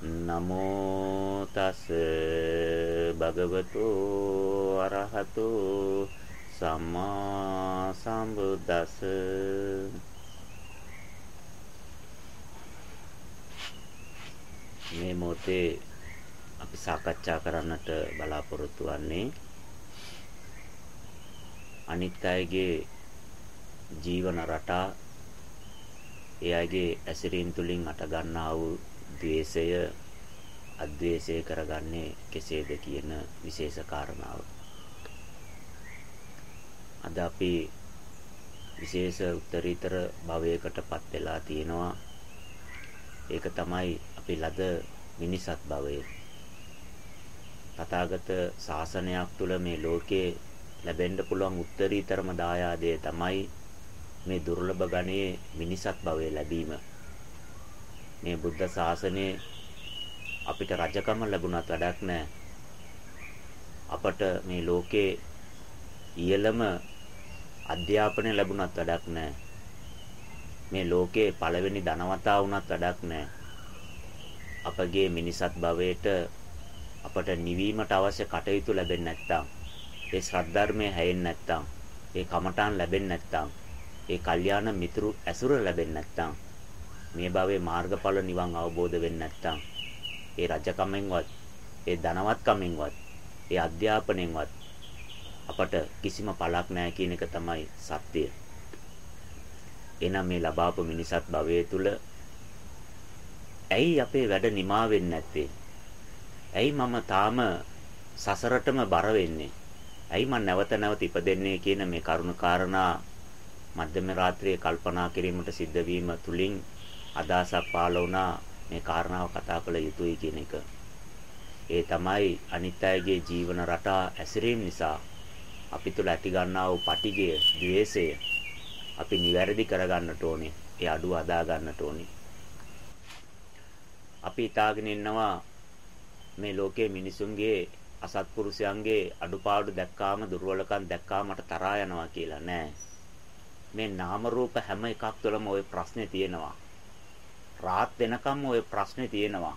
නමෝ තස් භගවතු අරහතු සම්මා සම්බුද්දස්ස. මේ මොහොතේ අපි සාකච්ඡා කරන්නට බලාපොරොත්තු වෙන්නේ අනිත් අයගේ ජීවන රටා ඒ අයගේ ඇසිරීම් තුලින් අට ගන්නා වූ ද්වේෂය අද්වේෂය කරගන්නේ කෙසේද කියන විශේෂ කාරණාව. අද අපි විශේෂ උත්තරීතර භවයකටපත් වෙලා තියෙනවා. ඒක තමයි අපි ලද මිනිසත් භවය. තථාගත ශාසනයක් තුළ මේ ලෝකේ ලැබෙන්න පුළුවන් උත්තරීතරම දායාදය තමයි මේ දුර්ලභ ගණයේ මිනිසත් භවය ලැබීම. මේ බුද්ධ ශාසනයේ අපිට රජකම ලැබුණත් වැඩක් නැහැ. අපට මේ ලෝකේ ඉහළම අධ්‍යාපනය ලැබුණත් වැඩක් නැහැ. මේ ලෝකේ පළවෙනි ධනවතා වුණත් වැඩක් නැහැ. අපගේ මිනිසත් භවයට අපට නිවීමට අවශ්‍ය කටයුතු ලැබෙන්නේ නැත්නම් ඒ ශ්‍රද්ධර්මයේ හැයෙන්නේ නැත්නම් ඒ කමඨාන් ලැබෙන්නේ නැත්නම් ඒ කල්යාණ මිතුරු ඇසුර ලැබෙන්නේ නැත්නම් මේ භවයේ මාර්ගඵල නිවන් අවබෝධ වෙන්නේ නැත්නම් ඒ රජකමෙන්වත් ඒ ධනවත්කමෙන්වත් ඒ අධ්‍යාපනයෙන්වත් අපට කිසිම පළක් නැහැ කියන එක තමයි සත්‍යය. එනම් මේ ලබාපු මිනිසත් භවයේ තුල ඇයි අපේ වැඩ නිමා වෙන්නේ නැත්තේ? ඇයි මම තාම සසරටම බර වෙන්නේ? ඇයි මම නැවත නැවත ඉපදෙන්නේ කියන මේ කරුණ කාරණා මධ්‍යම රාත්‍රියේ කල්පනා කිරීමට සිද්ධ වීම තුලින් අදහසක් පහළ වුණා මේ කාරණාව කතා කළ යුතුයි කියන එක. ඒ තමයි අනිත් අයගේ ජීවන රටා ඇසිරීම නිසා අපි තුල ඇති ගන්නා වූ පටිගය, द्वේෂය අපි නිවැරදි කරගන්නට ඕනේ. ඒ අඩුව අදා ගන්නට ඕනේ. අපි හිතාගෙන ඉන්නවා මේ ලෝකයේ මිනිසුන්ගේ අසත්පුරුෂයන්ගේ අඩුපාඩු දැක්කාම දුර්වලකම් දැක්කාම මට තරහා යනවා කියලා නෑ. මේ නාම රූප හැම එකක් තුළම ওই ප්‍රශ්නේ තියෙනවා. රාත් වෙනකම් ওই ප්‍රශ්නේ තියෙනවා.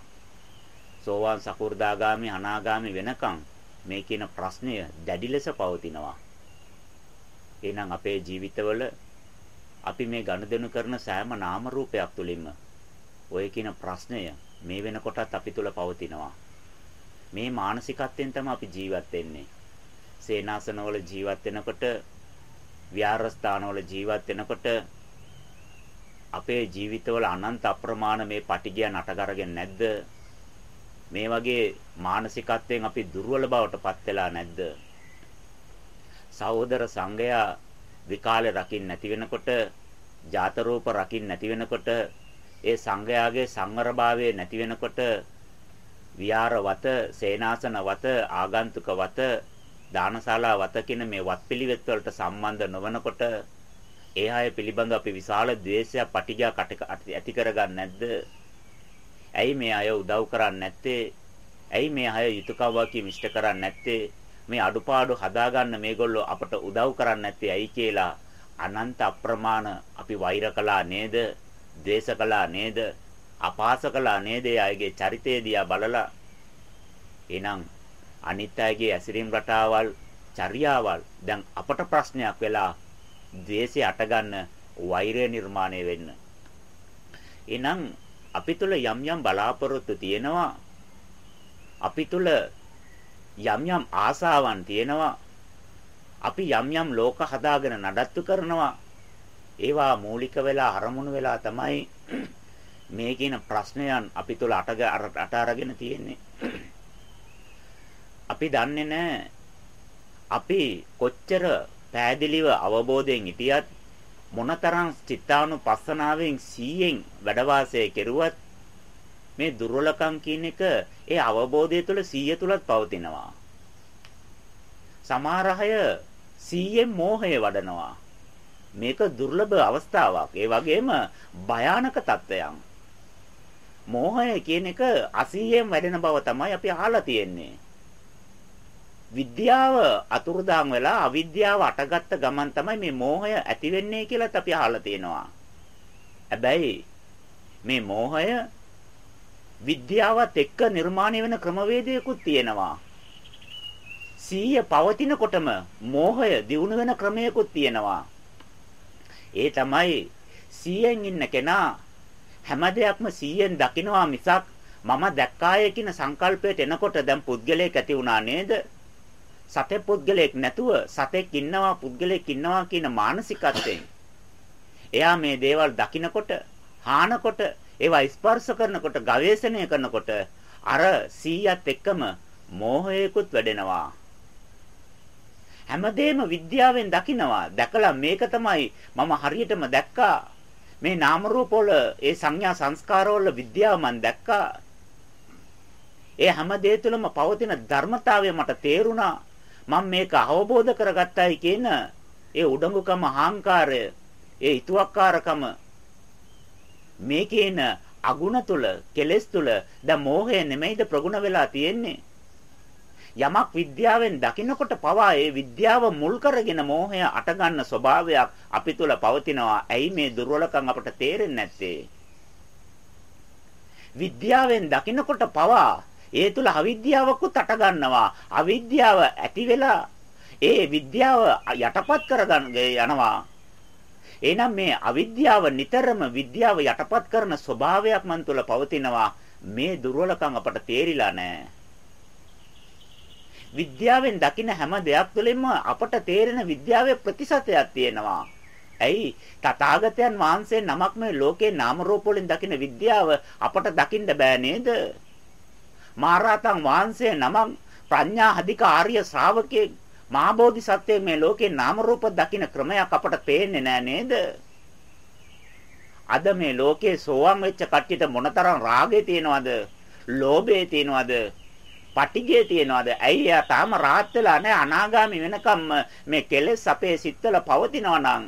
සෝවාන් සකු르දාගාමි අනාගාමි වෙනකම් මේ කියන ප්‍රශ්නය දැඩි ලෙස පවතිනවා. එහෙනම් අපේ ජීවිතවල අපි මේ ගනුදෙනු කරන සෑම නාම රූපයක් තුලින්ම ඔය කියන ප්‍රශ්නය මේ වෙනකොටත් අපි තුල පවතිනවා. මේ මානසිකත්වයෙන් තමයි අපි ජීවත් වෙන්නේ. සේනාසනවල ජීවත් වෙනකොට, විහාරස්ථානවල ජීවත් වෙනකොට අපේ ජීවිතවල අනන්ත අප්‍රමාණ මේ පටිගය නටකරගෙන නැද්ද? මේ වගේ මානසිකත්වයෙන් අපි දුර්වල බවට පත් වෙලා නැද්ද? සහෝදර සංඝයා විකාලේ රකින්න නැති වෙනකොට, ජාත රූප රකින්න නැති වෙනකොට, ඒ සංඝයාගේ සංවරභාවය නැති වෙනකොට, විහාරවත, සේනාසනවත, ආගන්තුකවත, දානශාලාවත කියන මේ වත්පිළිවෙත් වලට සම්බන්ධ නොවනකොට ඒ අය පිළිබඳ අපි විශාල ද්වේෂයක් පටිඝයක් ඇති කරගන්නේ නැද්ද? ඇයි මේ අය උදව් කරන්නේ නැත්තේ? ඇයි මේ අය යුතුයකම් වාකිය මිෂ්ඨ කරන්නේ නැත්තේ? මේ අඩුපාඩු හදාගන්න මේගොල්ලෝ අපට උදව් කරන්නේ නැත්තේ ඇයි කියලා අනන්ත අප්‍රමාණ අපි වෛර කළා නේද? ද්වේෂ කළා නේද? අපාස කළා නේද? අයගේ චරිතය දිහා බලලා එහෙනම් අනිත් අයගේ ඇසිරීම් රටාවල් චර්යාවල් දැන් අපට ප්‍රශ්නයක් වෙලා ද්වේෂය අටගන්න වෛරය නිර්මාණය වෙන්න. එහෙනම් අපි තුල යම් යම් බලාපොරොත්තු තියෙනවා. අපි තුල යම් යම් ආසාවන් තියෙනවා. අපි යම් යම් ලෝක හදාගෙන නඩත්තු කරනවා. ඒවා මූලික වෙලා අරමුණු වෙලා තමයි මේ කියන ප්‍රශ්නයන් අපි තුල අට අට අරගෙන තියෙන්නේ. අපි දන්නේ නැහැ අපි කොච්චර පෑදිලිව අවබෝධයෙන් හිටියත් මොනතරම් චිත්තානුපස්සනාවෙන් 100න් වැඩ වාසය කෙරුවත් මේ දුර්වලකම් කියන එක ඒ අවබෝධය තුළ 100 තුලත් පවතිනවා. සමහර අය 100න් මෝහය වඩනවා. මේක දුර්ලභ අවස්ථාවක්. ඒ වගේම භයානක තත්ත්වයක්. මෝහය කියන එක 80න් වැඩෙන බව තමයි අපි අහලා තියෙන්නේ. විද්‍යාව අතුරුදාන් වෙලා අවිද්‍යාව අටගත්ත ගමන් තමයි මේ මෝහය ඇති වෙන්නේ කියලාත් අපි අහලා තියෙනවා. හැබැයි මේ මෝහය විද්‍යාවත් එක්ක නිර්මාණය වෙන ක්‍රමවේදයකුත් තියෙනවා. සීය පවතිනකොටම මෝහය දියුණු වෙන ක්‍රමයකුත් තියෙනවා. ඒ තමයි සීයෙන් ඉන්න කෙනා හැම දෙයක්ම සීයෙන් දකිනවා මිසක් මම දැක්කාය කියන සංකල්පයට එනකොට දැන් පුද්ගලයෙක් ඇති වුණා නේද? සතේ පුද්ගලයෙක් නැතුව සතෙක් ඉන්නවා පුද්ගලයෙක් ඉන්නවා කියන මානසිකත්වයෙන්. එයා මේ දේවල් දකිනකොට හානකොට ඒවා ස්පර්ශ කරනකොට ගවේෂණය කරනකොට අර 100ත් එක්කම මෝහයකුත් වැඩෙනවා. හැමදේම විද්‍යාවෙන් දකිනවා. දැකලා මේක තමයි මම හරියටම දැක්කා. මේ නාම රූප වල ඒ සංඥා සංස්කාර වල විද්‍යාව මම දැක්කා. ඒ හැම දේ තුළම පවතින ධර්මතාවය මට තේරුණා. මම මේක අවබෝධ කරගත්තයි කියන ඒ උඩඟුකම අහංකාරය ඒ ඊතුවක්කාරකම මේකේන අගුණ තුල කෙලෙස් තුල දැන් මෝහය නෙමෙයිද ප්‍රගුණ වෙලා තියෙන්නේ යමක් විද්‍යාවෙන් දකිනකොට පවා ඒ විද්‍යාව මුල් කරගෙන මෝහය අටගන්න ස්වභාවයක් අපි තුල පවතිනවා. ඇයි මේ දුර්වලකම් අපට තේරෙන්නේ නැත්තේ? විද්‍යාවෙන් දකිනකොට පවා ඒ තුල අවිද්‍යාවකුත් අට ගන්නවා. අවිද්‍යාව ඇති වෙලා ඒ විද්‍යාව යටපත් කරගන්න යනවා. එහෙනම් මේ අවිද්‍යාව නිතරම විද්‍යාව යටපත් කරන ස්වභාවයක් මන් තුල පවතිනවා. මේ දුර්වලකම් අපට තේරිලා නැහැ. විද්‍යාවෙන් දකින හැම දෙයක් තුළින්ම අපට තේරෙන විද්‍යාවේ ප්‍රතිශතයක් තියෙනවා. ඇයි තථාගතයන් වහන්සේ නමක් මේ ලෝකේ නාම රූප වලින් දකින විද්‍යාව අපට දකින්න බෑ නේද? මහරහතන් වහන්සේ නමක් ප්‍රඥා අධික ආර්ය ශ්‍රාවකයෙක් මහා බෝධිසත්වයෙක් මේ ලෝකේ නාම රූප දකින ක්‍රමයක් අපට පේන්නේ නෑ නේද? අද මේ ලෝකේ සෝවාන් වෙච්ච කට්ටියට මොනතරම් රාගය තියෙනවද? ලෝභය තියෙනවද? පටිගය තියෙනවද? ඇයි එයා තාම rahat වෙලා නැහැ අනාගාමි වෙනකම් මේ කෙලෙස් අපේ සිත්වල පවතිනවා නම්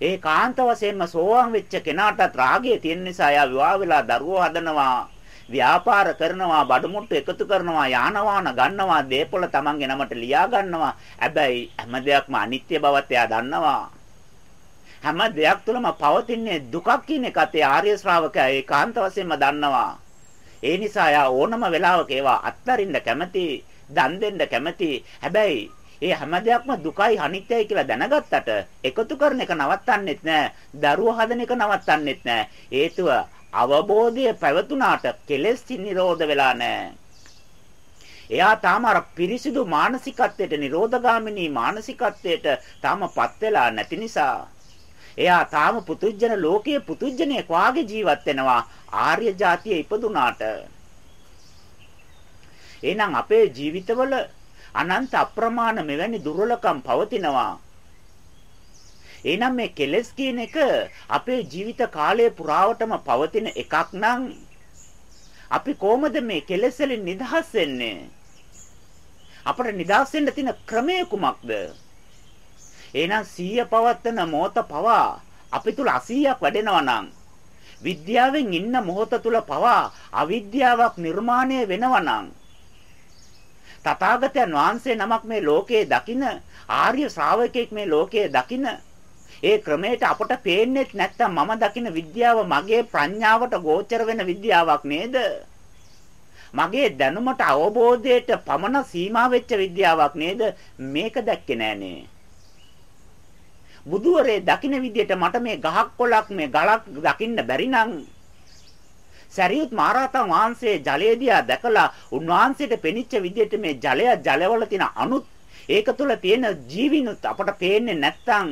ඒ කාන්ත වශයෙන්ම සෝවාන් වෙච්ච කෙනාටත් රාගය තියෙන නිසා එයා විවාහ වෙලා දරුවෝ හදනවා ව්‍යාපාර කරනවා බඩමුට්ටු එකතු කරනවා යාන වාහන ගන්නවා දේපොළ තමන්ගේ නමට ලියා ගන්නවා. හැබැයි හැම දෙයක්ම අනිත්‍ය බවත් එයා දන්නවා. හැම දෙයක් තුළම පවතින්නේ දුකක් කියන එකත් ඒ ආර්ය ශ්‍රාවකයා ඒකාන්ත වශයෙන්ම දන්නවා. ඒ නිසා යා ඕනම වෙලාවක ඒවා අත්තරින්න කැමති දන් දෙන්න කැමති. හැබැයි ඒ හැම දෙයක්ම දුකයි අනිත්‍යයි කියලා දැනගත්තට එකතු කරන එක නවත්තන්නෙත් නෑ දරුව හදන එක නවත්තන්නෙත් නෑ. හේතුව අවබෝධය පැවතුනාට කෙලෙස් නිරෝධ වෙලා නැහැ. එයා තාම අර පිරිසිදු මානසිකත්වයට නිරෝධගාමිනී මානසිකත්වයට තාමපත් වෙලා නැති නිසා එයා තාම පුතුජන ලෝකයේ පුතුජනයෙක් වාගේ ජීවත් වෙනවා ආර්ය જાතිය ඉපදුනාට. එහෙනම් අපේ ජීවිතවල අනන්ත අප්‍රමාණ මෙවැනි දුර්වලකම් පවතිනවා. එහෙනම් මේ කෙලෙස් කියන එක අපේ ජීවිත කාලය පුරාවටම පවතින එකක් නම් අපි කොහොමද මේ කෙලෙස් වලින් නිදහස් වෙන්නේ? අපට නිදහස් වෙන්න තියෙන ක්‍රමය කුමක්ද? එහෙනම් සීය පවත්තන මොහත පවා අපි තුල අසීයක් වැඩෙනවා නම් විද්‍යාවෙන් ඉන්න මොහත තුල පවා අවිද්‍යාවක් නිර්මාණය වෙනවා නම් තථාගතයන් වහන්සේ නමක් මේ ලෝකයේ දකින ආර්ය ශ්‍රාවකෙක් මේ ලෝකයේ දකින ඒ ක්‍රමයට අපට පේන්නේ නැත්තම් මම දකින විද්‍යාව මගේ ප්‍රඥාවට ගෝචර වෙන විද්‍යාවක් නේද? මගේ දැනුමට අවබෝධයට පමණ සීමා වෙච්ච විද්‍යාවක් නේද? මේක දැක්කේ නෑනේ. බුදුවරේ දකින්න විදියට මට මේ ගහක් කොලක් මේ ගලක් දකින්න බැරි නම් සරියුත් මහරහතන් වහන්සේ ජලය දිහා දැකලා උන්වහන්සේට පෙනිච්ච විදියට මේ ජලය ජලවල තියෙන අණුත් ඒක තුල තියෙන ජීවිනුත් අපට පේන්නේ නැත්තම්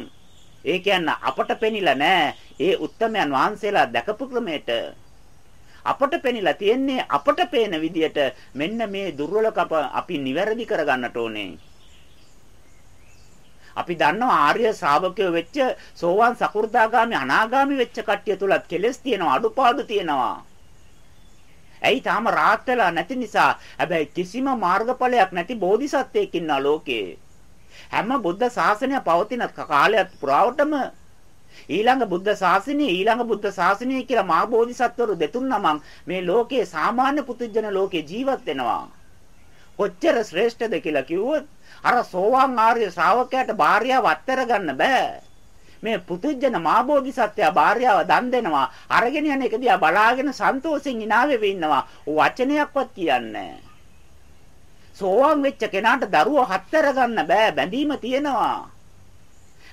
ඒ කියන්නේ අපට පෙනිලා නෑ ඒ උත්තමයන් වහන්සේලා දැකපු ක්‍රමයට අපට පෙනිලා තියෙන්නේ අපට පේන විදියට මෙන්න මේ දුර්වලකම අපි නිවැරදි කරගන්නට ඕනේ. අපි දන්නවා ආර්ය ශ්‍රාවකයෝ වෙච්ච සෝවාන් සකු르දාගාමි අනාගාමි වෙච්ච කට්ටිය තුලත් කෙලස් තියෙනවා අඩුපාඩු තියෙනවා. ඇයි තාම රාත් වෙලා නැති නිසා හැබැයි කිසිම මාර්ගඵලයක් නැති බෝධිසත්වයෙක් ඉන්නා ලෝකේ. හැම බුද්ධ ශාසනය පවතින කාලයක් පුරාවටම ඊළඟ බුද්ධ ශාසනය ඊළඟ බුද්ධ ශාසනය කියලා මහා බෝධිසත්වරු දෙතුන් නමක් මේ ලෝකයේ සාමාන්‍ය පුදුජන ලෝකේ ජීවත් වෙනවා. කොච්චර ශ්‍රේෂ්ඨද කියලා කිව්වොත් අර සෝවාන් ආර්ය ශ්‍රාවකයාට භාර්යාව අත්තර ගන්න බෑ. මේ පුතුජන මාබෝධිසත්වයා භාර්යාව දන් දෙනවා. අරගෙන යන එක දිහා බලාගෙන සන්තෝෂෙන් hina වෙවි ඉන්නවා. වචනයක්වත් කියන්නේ සෝවාන් වෙච්ච කෙනාට දරුවෝ හත්තර ගන්න බෑ බැඳීම තියෙනවා.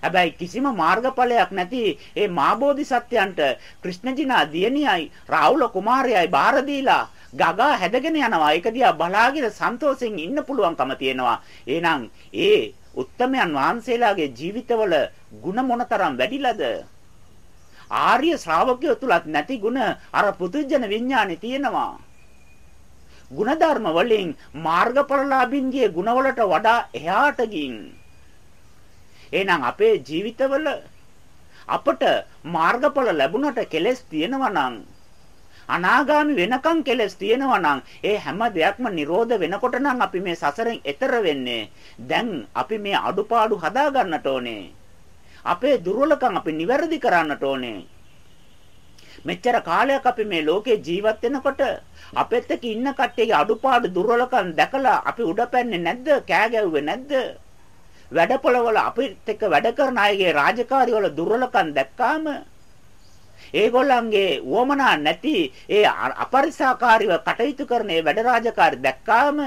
හැබැයි කිසිම මාර්ගඵලයක් නැති ඒ මාබෝධිසත්වයන්ට ක්‍රිෂ්ණජිනා දියණියයි රාහුල කුමාරයයි බාර දීලා ගගා හැදගෙන යනවා. ඒක දිහා බලාගෙන සන්තෝෂෙන් ඉන්න පුළුවන්කම තියෙනවා. එහෙනම් ඒ උත්තමයන් වහන්සේලාගේ ජීවිතවල ಗುಣ මොනතරම් වැඩිලාද? ආර්ය ශ්‍රාවකයෝ තුලත් නැති ಗುಣ අර පුදුජන විඥානේ තියෙනවා. ಗುಣධර්ම වලින් මාර්ගඵලලාභින්ගේ ಗುಣවලට වඩා එහාට ගින් එහෙනම් අපේ ජීවිතවල අපට මාර්ගඵල ලැබුණට කෙලස් තියෙනවා නම් අනාගාමි වෙනකන් කෙලස් තියෙනවා නම් ඒ හැම දෙයක්ම නිරෝධ වෙනකොට නම් අපි මේ සසරෙන් එතර වෙන්නේ. දැන් අපි මේ අඩුපාඩු හදා ගන්නට ඕනේ. අපේ දුර්වලකම් අපි නිවැරදි කරන්නට ඕනේ. මෙච්චර කාලයක් අපි මේ ලෝකේ ජීවත් වෙනකොට අපෙත් එක්ක ඉන්න කට්ටියගේ අඩුපාඩු දුර්වලකම් දැකලා අපි උඩපැන්නේ නැද්ද? කෑ ගැව්වේ නැද්ද? වැඩපොළවල අපිත් එක්ක වැඩ කරන අයගේ රාජකාරිවල දුර්වලකම් දැක්කාම ඒගොල්ලන්ගේ වොමනා නැති ඒ අපරිසාකාරීව කටයුතු කරන ඒ වැඩ රාජකාරි දැක්කාම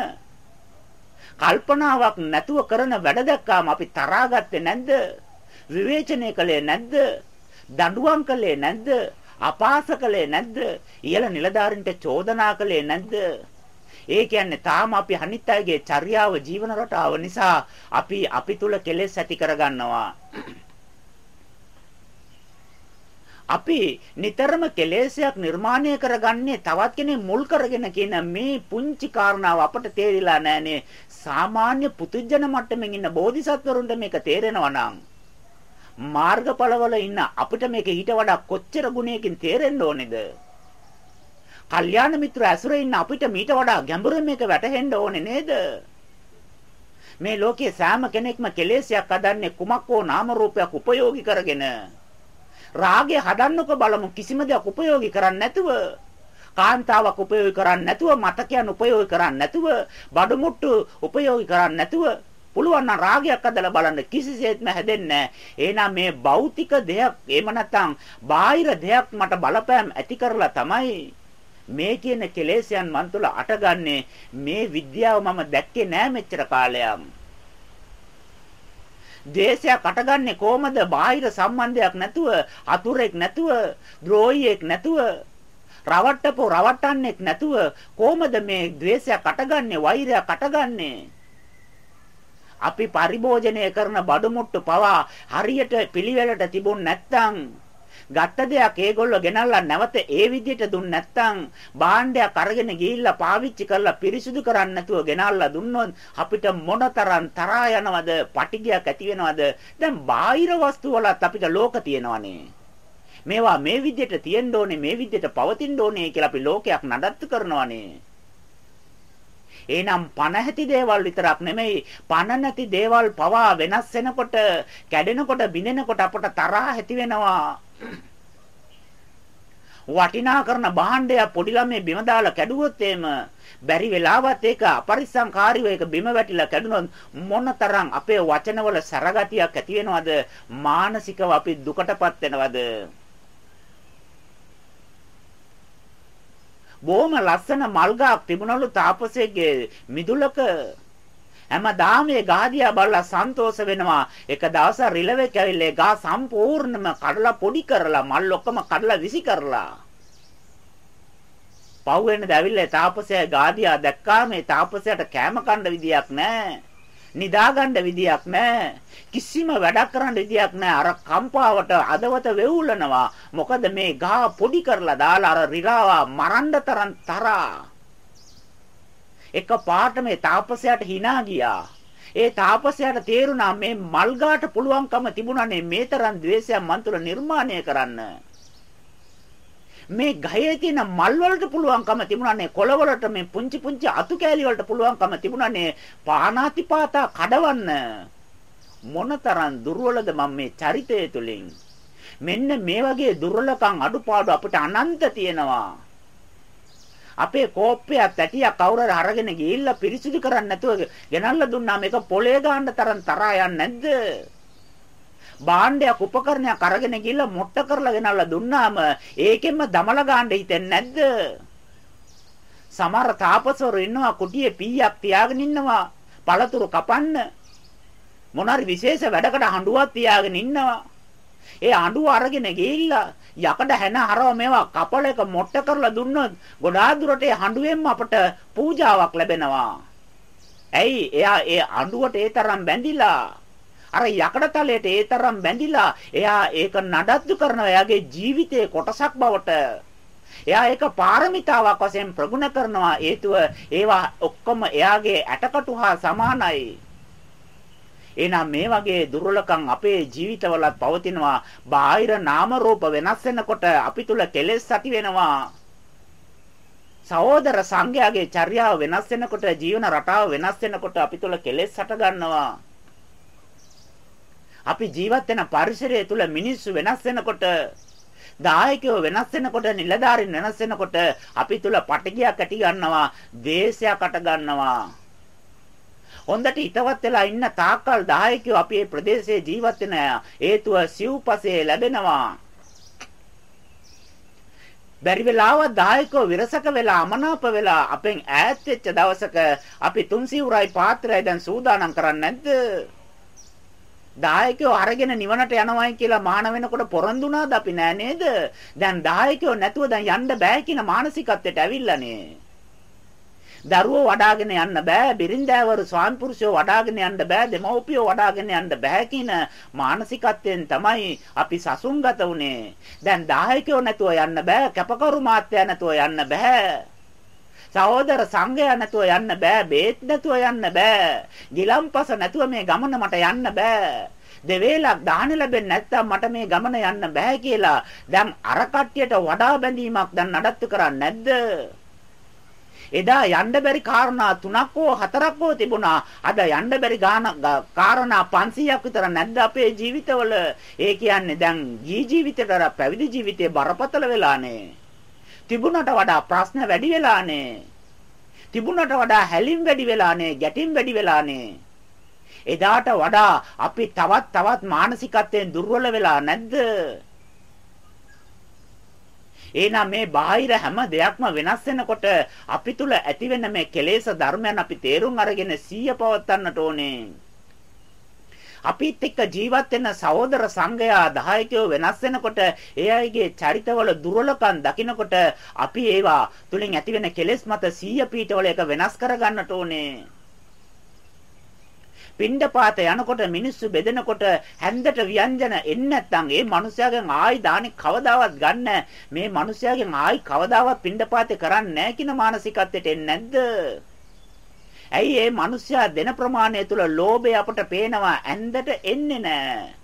කල්පනාවක් නැතුව කරන වැඩ දැක්කාම අපි තරහාගත්තේ නැද්ද? විවේචනය කළේ නැද්ද? දඬුවම් කළේ නැද්ද? අපාස කළේ නැද්ද? ඉහළ නිලධාරින්ට චෝදනා කළේ නැද්ද? ඒ කියන්නේ තාම අපි අනිත් අයගේ චර්යාව ජීවන රටාව නිසා අපි අපි තුල කෙලෙස් ඇති කරගන්නවා. අපි නිතරම කෙලෙසයක් නිර්මාණය කරගන්නේ තවත් කෙනෙක් මුල් කරගෙන කියන මේ පුංචි කාරණාව අපට තේරිලා නැහනේ සාමාන්‍ය පුදුජන මට්ටමින් ඉන්න බෝධිසත්වරුන්ට මේක තේරෙනවා නම් මාර්ගඵලවල ඉන්න. අපිට මේක ඊට වඩා කොච්චර ගුණයකින් තේරෙන්න ඕනේද? කල්යාණ මිත්‍ර ඇසුරේ ඉන්න අපිට මීට වඩා ගැඹුරින් මේක වැටහෙන්න ඕනේ නේද? මේ ලෝකයේ සෑම කෙනෙක්ම කෙලෙසයක් හදන්නේ කුමක් හෝ නාම රූපයක් උපයෝගී කරගෙන. රාගය හදන්නක බලමු. කිසිම දෙයක් උපයෝගී කරන්නේ නැතුව. කාන්තාවක් උපයෝගී කරන්නේ නැතුව. මතකයන් උපයෝගී කරන්නේ නැතුව. බඩමුට්ටු උපයෝගී කරන්නේ නැතුව. පුළුවන් නම් රාගයක් අදලා බලන්න කිසිසේත්ම හැදෙන්නේ එහෙනම් මේ භෞතික දෙයක් එහෙම නැත්නම් බාහිර දෙයක් මට බලපෑම් ඇති කරලා තමයි මේ කියන කෙලෙසයන් මන් තුළ අටගන්නේ මේ විද්‍යාව මම දැක්කේ නෑ මෙච්චර කාලයක්. දේශයක් අටගන්නේ කොහමද? බාහිර සම්බන්ධයක් නැතුව, අතුරෙක් නැතුව, ද්‍රෝහියෙක් නැතුව, රවට්ටපෝ රවට්ටන්නෙක් නැතුව කොහමද මේ ද්වේෂයක් අටගන්නේ, වෛරයක් අටගන්නේ? අපි පරිභෝජනය කරන බඩු මුට්ටු පවා හරියට පිළිවෙලට තිබුණ නැත්නම් ගත්ත දෙයක් ඒගොල්ලෝ ගෙනල්ලා නැවත ඒ විදිහට දුන්න නැත්නම් භාණ්ඩයක් අරගෙන ගිහිල්ලා පාවිච්චි කරලා පිරිසිදු කරන්න නැතුව ගෙනල්ලා දුන්නොත් අපිට මොනතරම් තරහා යනවද පටිගයක් ඇති වෙනවද? දැන් බාහිර වස්තු වලත් අපිට ලෝක තියෙනවනේ. මේවා මේ විදිහට තියෙන්න ඕනේ මේ විදිහට පවතින්න ඕනේ කියලා අපි ලෝකයක් නඩත්තු කරනවානේ. එහෙනම් පණ ඇති දේවල් විතරක් නෙමෙයි පණ නැති දේවල් පවා වෙනස් වෙනකොට කැඩෙනකොට බිඳෙනකොට අපට තරහ ඇති වෙනවා. වටිනා කරන භාණ්ඩය පොඩි ළමයි බිම දාලා කැඩුවොත් එහෙම බැරි වෙලාවත් ඒක අපරිස්සම්කාරීව ඒක බිම වැටිලා කැඩුනොත් මොනතරම් අපේ වචනවල සරගතියක් ඇති වෙනවද? මානසිකව අපි දුකටපත් වෙනවද? බොහොම ලස්සන මල් ගහක් තිබුණලු තාපසේගේ මිදුලක හැමදාම මේ ගාදියා බලලා සන්තෝෂ වෙනවා. එක දවසක් රිලෙවෙක් ඇවිල්ලා ගා සම්පූර්ණයෙන්ම කඩලා පොඩි කරලා මල් ඔක්කොම කඩලා විසි කරලා. පව් වෙනද ඇවිල්ලා තාපසයා ගාදියා දැක්කාම මේ තාපසයාට කෑම කන්න විදියක් නැහැ. නිදාගන්න විදියක් නැහැ. කිසිම වැඩක් කරන්න විදියක් නැහැ. අර කම්පාවට අදවත වෙවුලනවා. මොකද මේ ගහ පොඩි කරලා දාලා අර රිරාවා මරන්න තරම් තරහා එක පාට මේ තාපසයාට hina ගියා. ඒ තාපසයාට තේරුණා මේ මල්ගාට පුළුවන්කම තිබුණානේ මේ තරම් द्वේෂයක් මන් තුළ නිර්මාණය කරන්න. මේ ගහේ තියෙන මල් වලට පුළුවන්කම තිබුණානේ කොළ වලට මේ පුංචි පුංචි අතු කෑලි වලට පුළුවන්කම තිබුණානේ පානාතිපාතා කඩවන්න. මොනතරම් දුර්වලද මම මේ චරිතය තුලින්. මෙන්න මේ වගේ දුර්වලකම් අඩුපාඩු අපිට අනන්ත තියෙනවා. අපේ කෝප්පයක් තැටියක් කවුරු හරි අරගෙන ගිහිල්ලා පිරිසිදු කරන්නේ නැතුව ගෙනල්ලා දුන්නා මේක පොලේ ගන්න තරම් තරහා යන්නේ නැද්ද? භාණ්ඩයක් උපකරණයක් අරගෙන ගිහලා මොට්ට කරලා ගෙනල්ලා දුන්නාම ඒකෙන්ම දමල ගන්න හිතෙන්නේ නැද්ද? සමහර තාපසවරු ඉන්නවා කුටියේ පීයක් තියාගෙන ඉන්නවා පළතුරු කපන්න මොනාරි විශේෂ වැඩකට හඬුවක් තියාගෙන ඉන්නවා ඒ අඬුව අරගෙන ගිහිල්ලා යකඩ හැන හරව මේවා කපල එක මොට්ට කරලා දුන්නොත් ගොඩාක් දුරට ඒ හඬුවෙන්ම අපට පූජාවක් ලැබෙනවා. ඇයි එයා ඒ අඬුවට ඒ තරම් බැඳිලා අර යකඩ තලයට ඒ තරම් බැඳිලා එයා ඒක නඩත්තු කරනවා එයාගේ ජීවිතයේ කොටසක් බවට එයා ඒක පාරමිතාවක් වශයෙන් ප්‍රගුණ කරනවා හේතුව ඒවා ඔක්කොම එයාගේ ඇටකටු හා සමානයි එහෙනම් මේ වගේ දුර්වලකම් අපේ ජීවිතවලත් පවතිනවා. බාහිර නාම රූප වෙනස් වෙනකොට අපි තුල කෙලෙස් ඇති වෙනවා. සහෝදර සංඝයාගේ චර්යාව වෙනස් වෙනකොට ජීවන රටාව වෙනස් වෙනකොට අපි තුල කෙලෙස් හට ගන්නවා. අපි ජීවත් වෙන පරිසරය තුල මිනිස්සු වෙනස් වෙනකොට දායකයෝ වෙනස් වෙනකොට නිලධාරීන් වෙනස් වෙනකොට අපි තුල පටගියක් ඇති ගන්නවා, දේශයක් අට ගන්නවා. හොඳට හිතවත් වෙලා ඉන්න තාක්කල් දායකයෝ අපි මේ ප්‍රදේශයේ ජීවත් වෙන හේතුව සිව්පසේ ලැබෙනවා. බැරි වෙලාව දායකෝ විරසක වෙලා අමනාප වෙලා අපෙන් ඈත් වෙච්ච දවසක අපි තුන් සිවුරයි පාත්‍රයයි දැන් සූදානම් කරන්නේ නැද්ද? දායකයෝ අරගෙන නිවනට යනවායි කියලා මාන වෙනකොට පොරොන්දුනාද අපි නෑ නේද? දැන් දායකයෝ නැතුව දැන් යන්න බෑ කියන මානසිකත්වයට ඇවිල්ලානේ. දරුවෝ වඩාගෙන යන්න බෑ බිරින්දෑවරු ස්වාමිපුරුෂයෝ වඩාගෙන යන්න බෑ දෙමව්පියෝ වඩාගෙන යන්න බෑ කියන මානසිකත්වයෙන් තමයි අපි සසුන්ගත උනේ දැන් දායකයෝ නැතුව යන්න බෑ කැපකරු මාත්‍යා නැතුව යන්න බෑ සහෝදර සංඝයා නැතුව යන්න බෑ බේත් නැතුව යන්න බෑ ගිලම්පස නැතුව මේ ගමන මට යන්න බෑ දෙවේලක් දාහන ලැබෙන්නේ නැත්නම් මට මේ ගමන යන්න බෑ කියලා දැන් අර කට්ටියට වඩා බැඳීමක් දැන් නඩත්තු කරන්නේ නැද්ද එදා යන්න බැරි කාරණා තුනක් හෝ හතරක් හෝ තිබුණා. අද යන්න බැරි කාරණා 500ක් විතර නැද්ද අපේ ජීවිතවල? ඒ කියන්නේ දැන් ජී ජීවිතේට පැවිදි ජීවිතේ බරපතල වෙලානේ. තිබුණට වඩා ප්‍රශ්න වැඩි වෙලානේ. තිබුණට වඩා හැලිම් වැඩි වෙලානේ, ගැටිම් වැඩි වෙලානේ. එදාට වඩා අපි තවත් තවත් මානසිකත්වයෙන් දුර්වල වෙලා නැද්ද? එහෙනම් මේ බාහිර හැම දෙයක්ම වෙනස් වෙනකොට අපි තුල ඇතිවෙන මේ කෙලෙස් ධර්මයන් අපි තේරුම් අරගෙන සීය පවත්වන්නට ඕනේ. අපිත් එක්ක ජීවත් වෙන සහෝදර සංඝයා දහයකයෝ වෙනස් වෙනකොට ඒ අයගේ චරිතවල දුර්වලකම් දකිනකොට අපි ඒවා තුලින් ඇතිවෙන කෙලෙස් මත සීය පීඨවල එක වෙනස් කරගන්නට ඕනේ. පිණ්ඩපාත යනකොට මිනිස්සු බෙදෙනකොට හැන්දට ව්‍යංජන එන්නේ නැත්නම් ඒ මිනිස්යාගෙන් ආයි දානි කවදාවත් ගන්න මේ මිනිස්යාගෙන් ආයි කවදාවත් පිණ්ඩපාතේ කරන්නේ නැහැ කියන මානසිකත්වයට එන්නේ නැද්ද? ඇයි මේ මිනිස්යා දෙන ප්‍රමාණය තුල ලෝභය අපට පේනවා ඇන්දට එන්නේ නැහැ.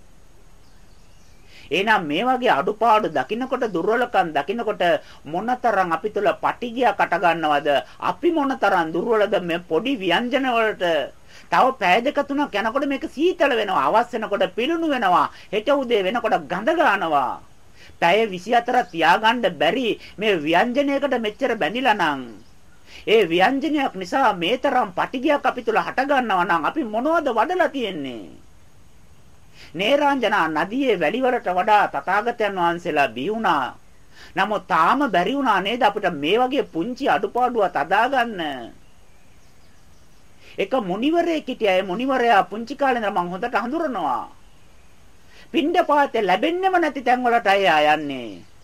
එහෙනම් මේ වගේ අඩුපාඩු දකින්නකොට දුර්වලකම් දකින්නකොට මොනතරම් අපි තුල පටිගියක් අට ගන්නවද අපි මොනතරම් දුර්වලද මේ පොඩි ව්‍යංජන වලට තව පැය දෙක තුනක් යනකොට මේක සීතල වෙනවා. අවස් වෙනකොට පිලුණු වෙනවා. හෙට උදේ වෙනකොට ගඳ ගන්නවා. පැය 24ක් තියාගන්න බැරි මේ ව්‍යංජනයකට මෙච්චර බැඳිලා නම් ඒ ව්‍යංජනයක් නිසා මේ තරම් පටිගයක් අපි තුල හට ගන්නවා නම් අපි මොනවද වඩලා තියෙන්නේ? නේරාංජනා නදියේ වැලිවලට වඩා තථාගතයන් වහන්සේලා බිහි වුණා. නමුත් තාම බැරි වුණා නේද අපිට මේ වගේ පුංචි අඩුපාඩුවක් අදාගන්න? එක මුනිවරයෙක් හිටියා. ඒ මුනිවරයා පුංචි කාලේ ඉඳලා මම හොඳට හඳුරනවා. පින්ඩපාතේ ලැබෙන්නේම නැති තැන් වලට අය යන්නේ.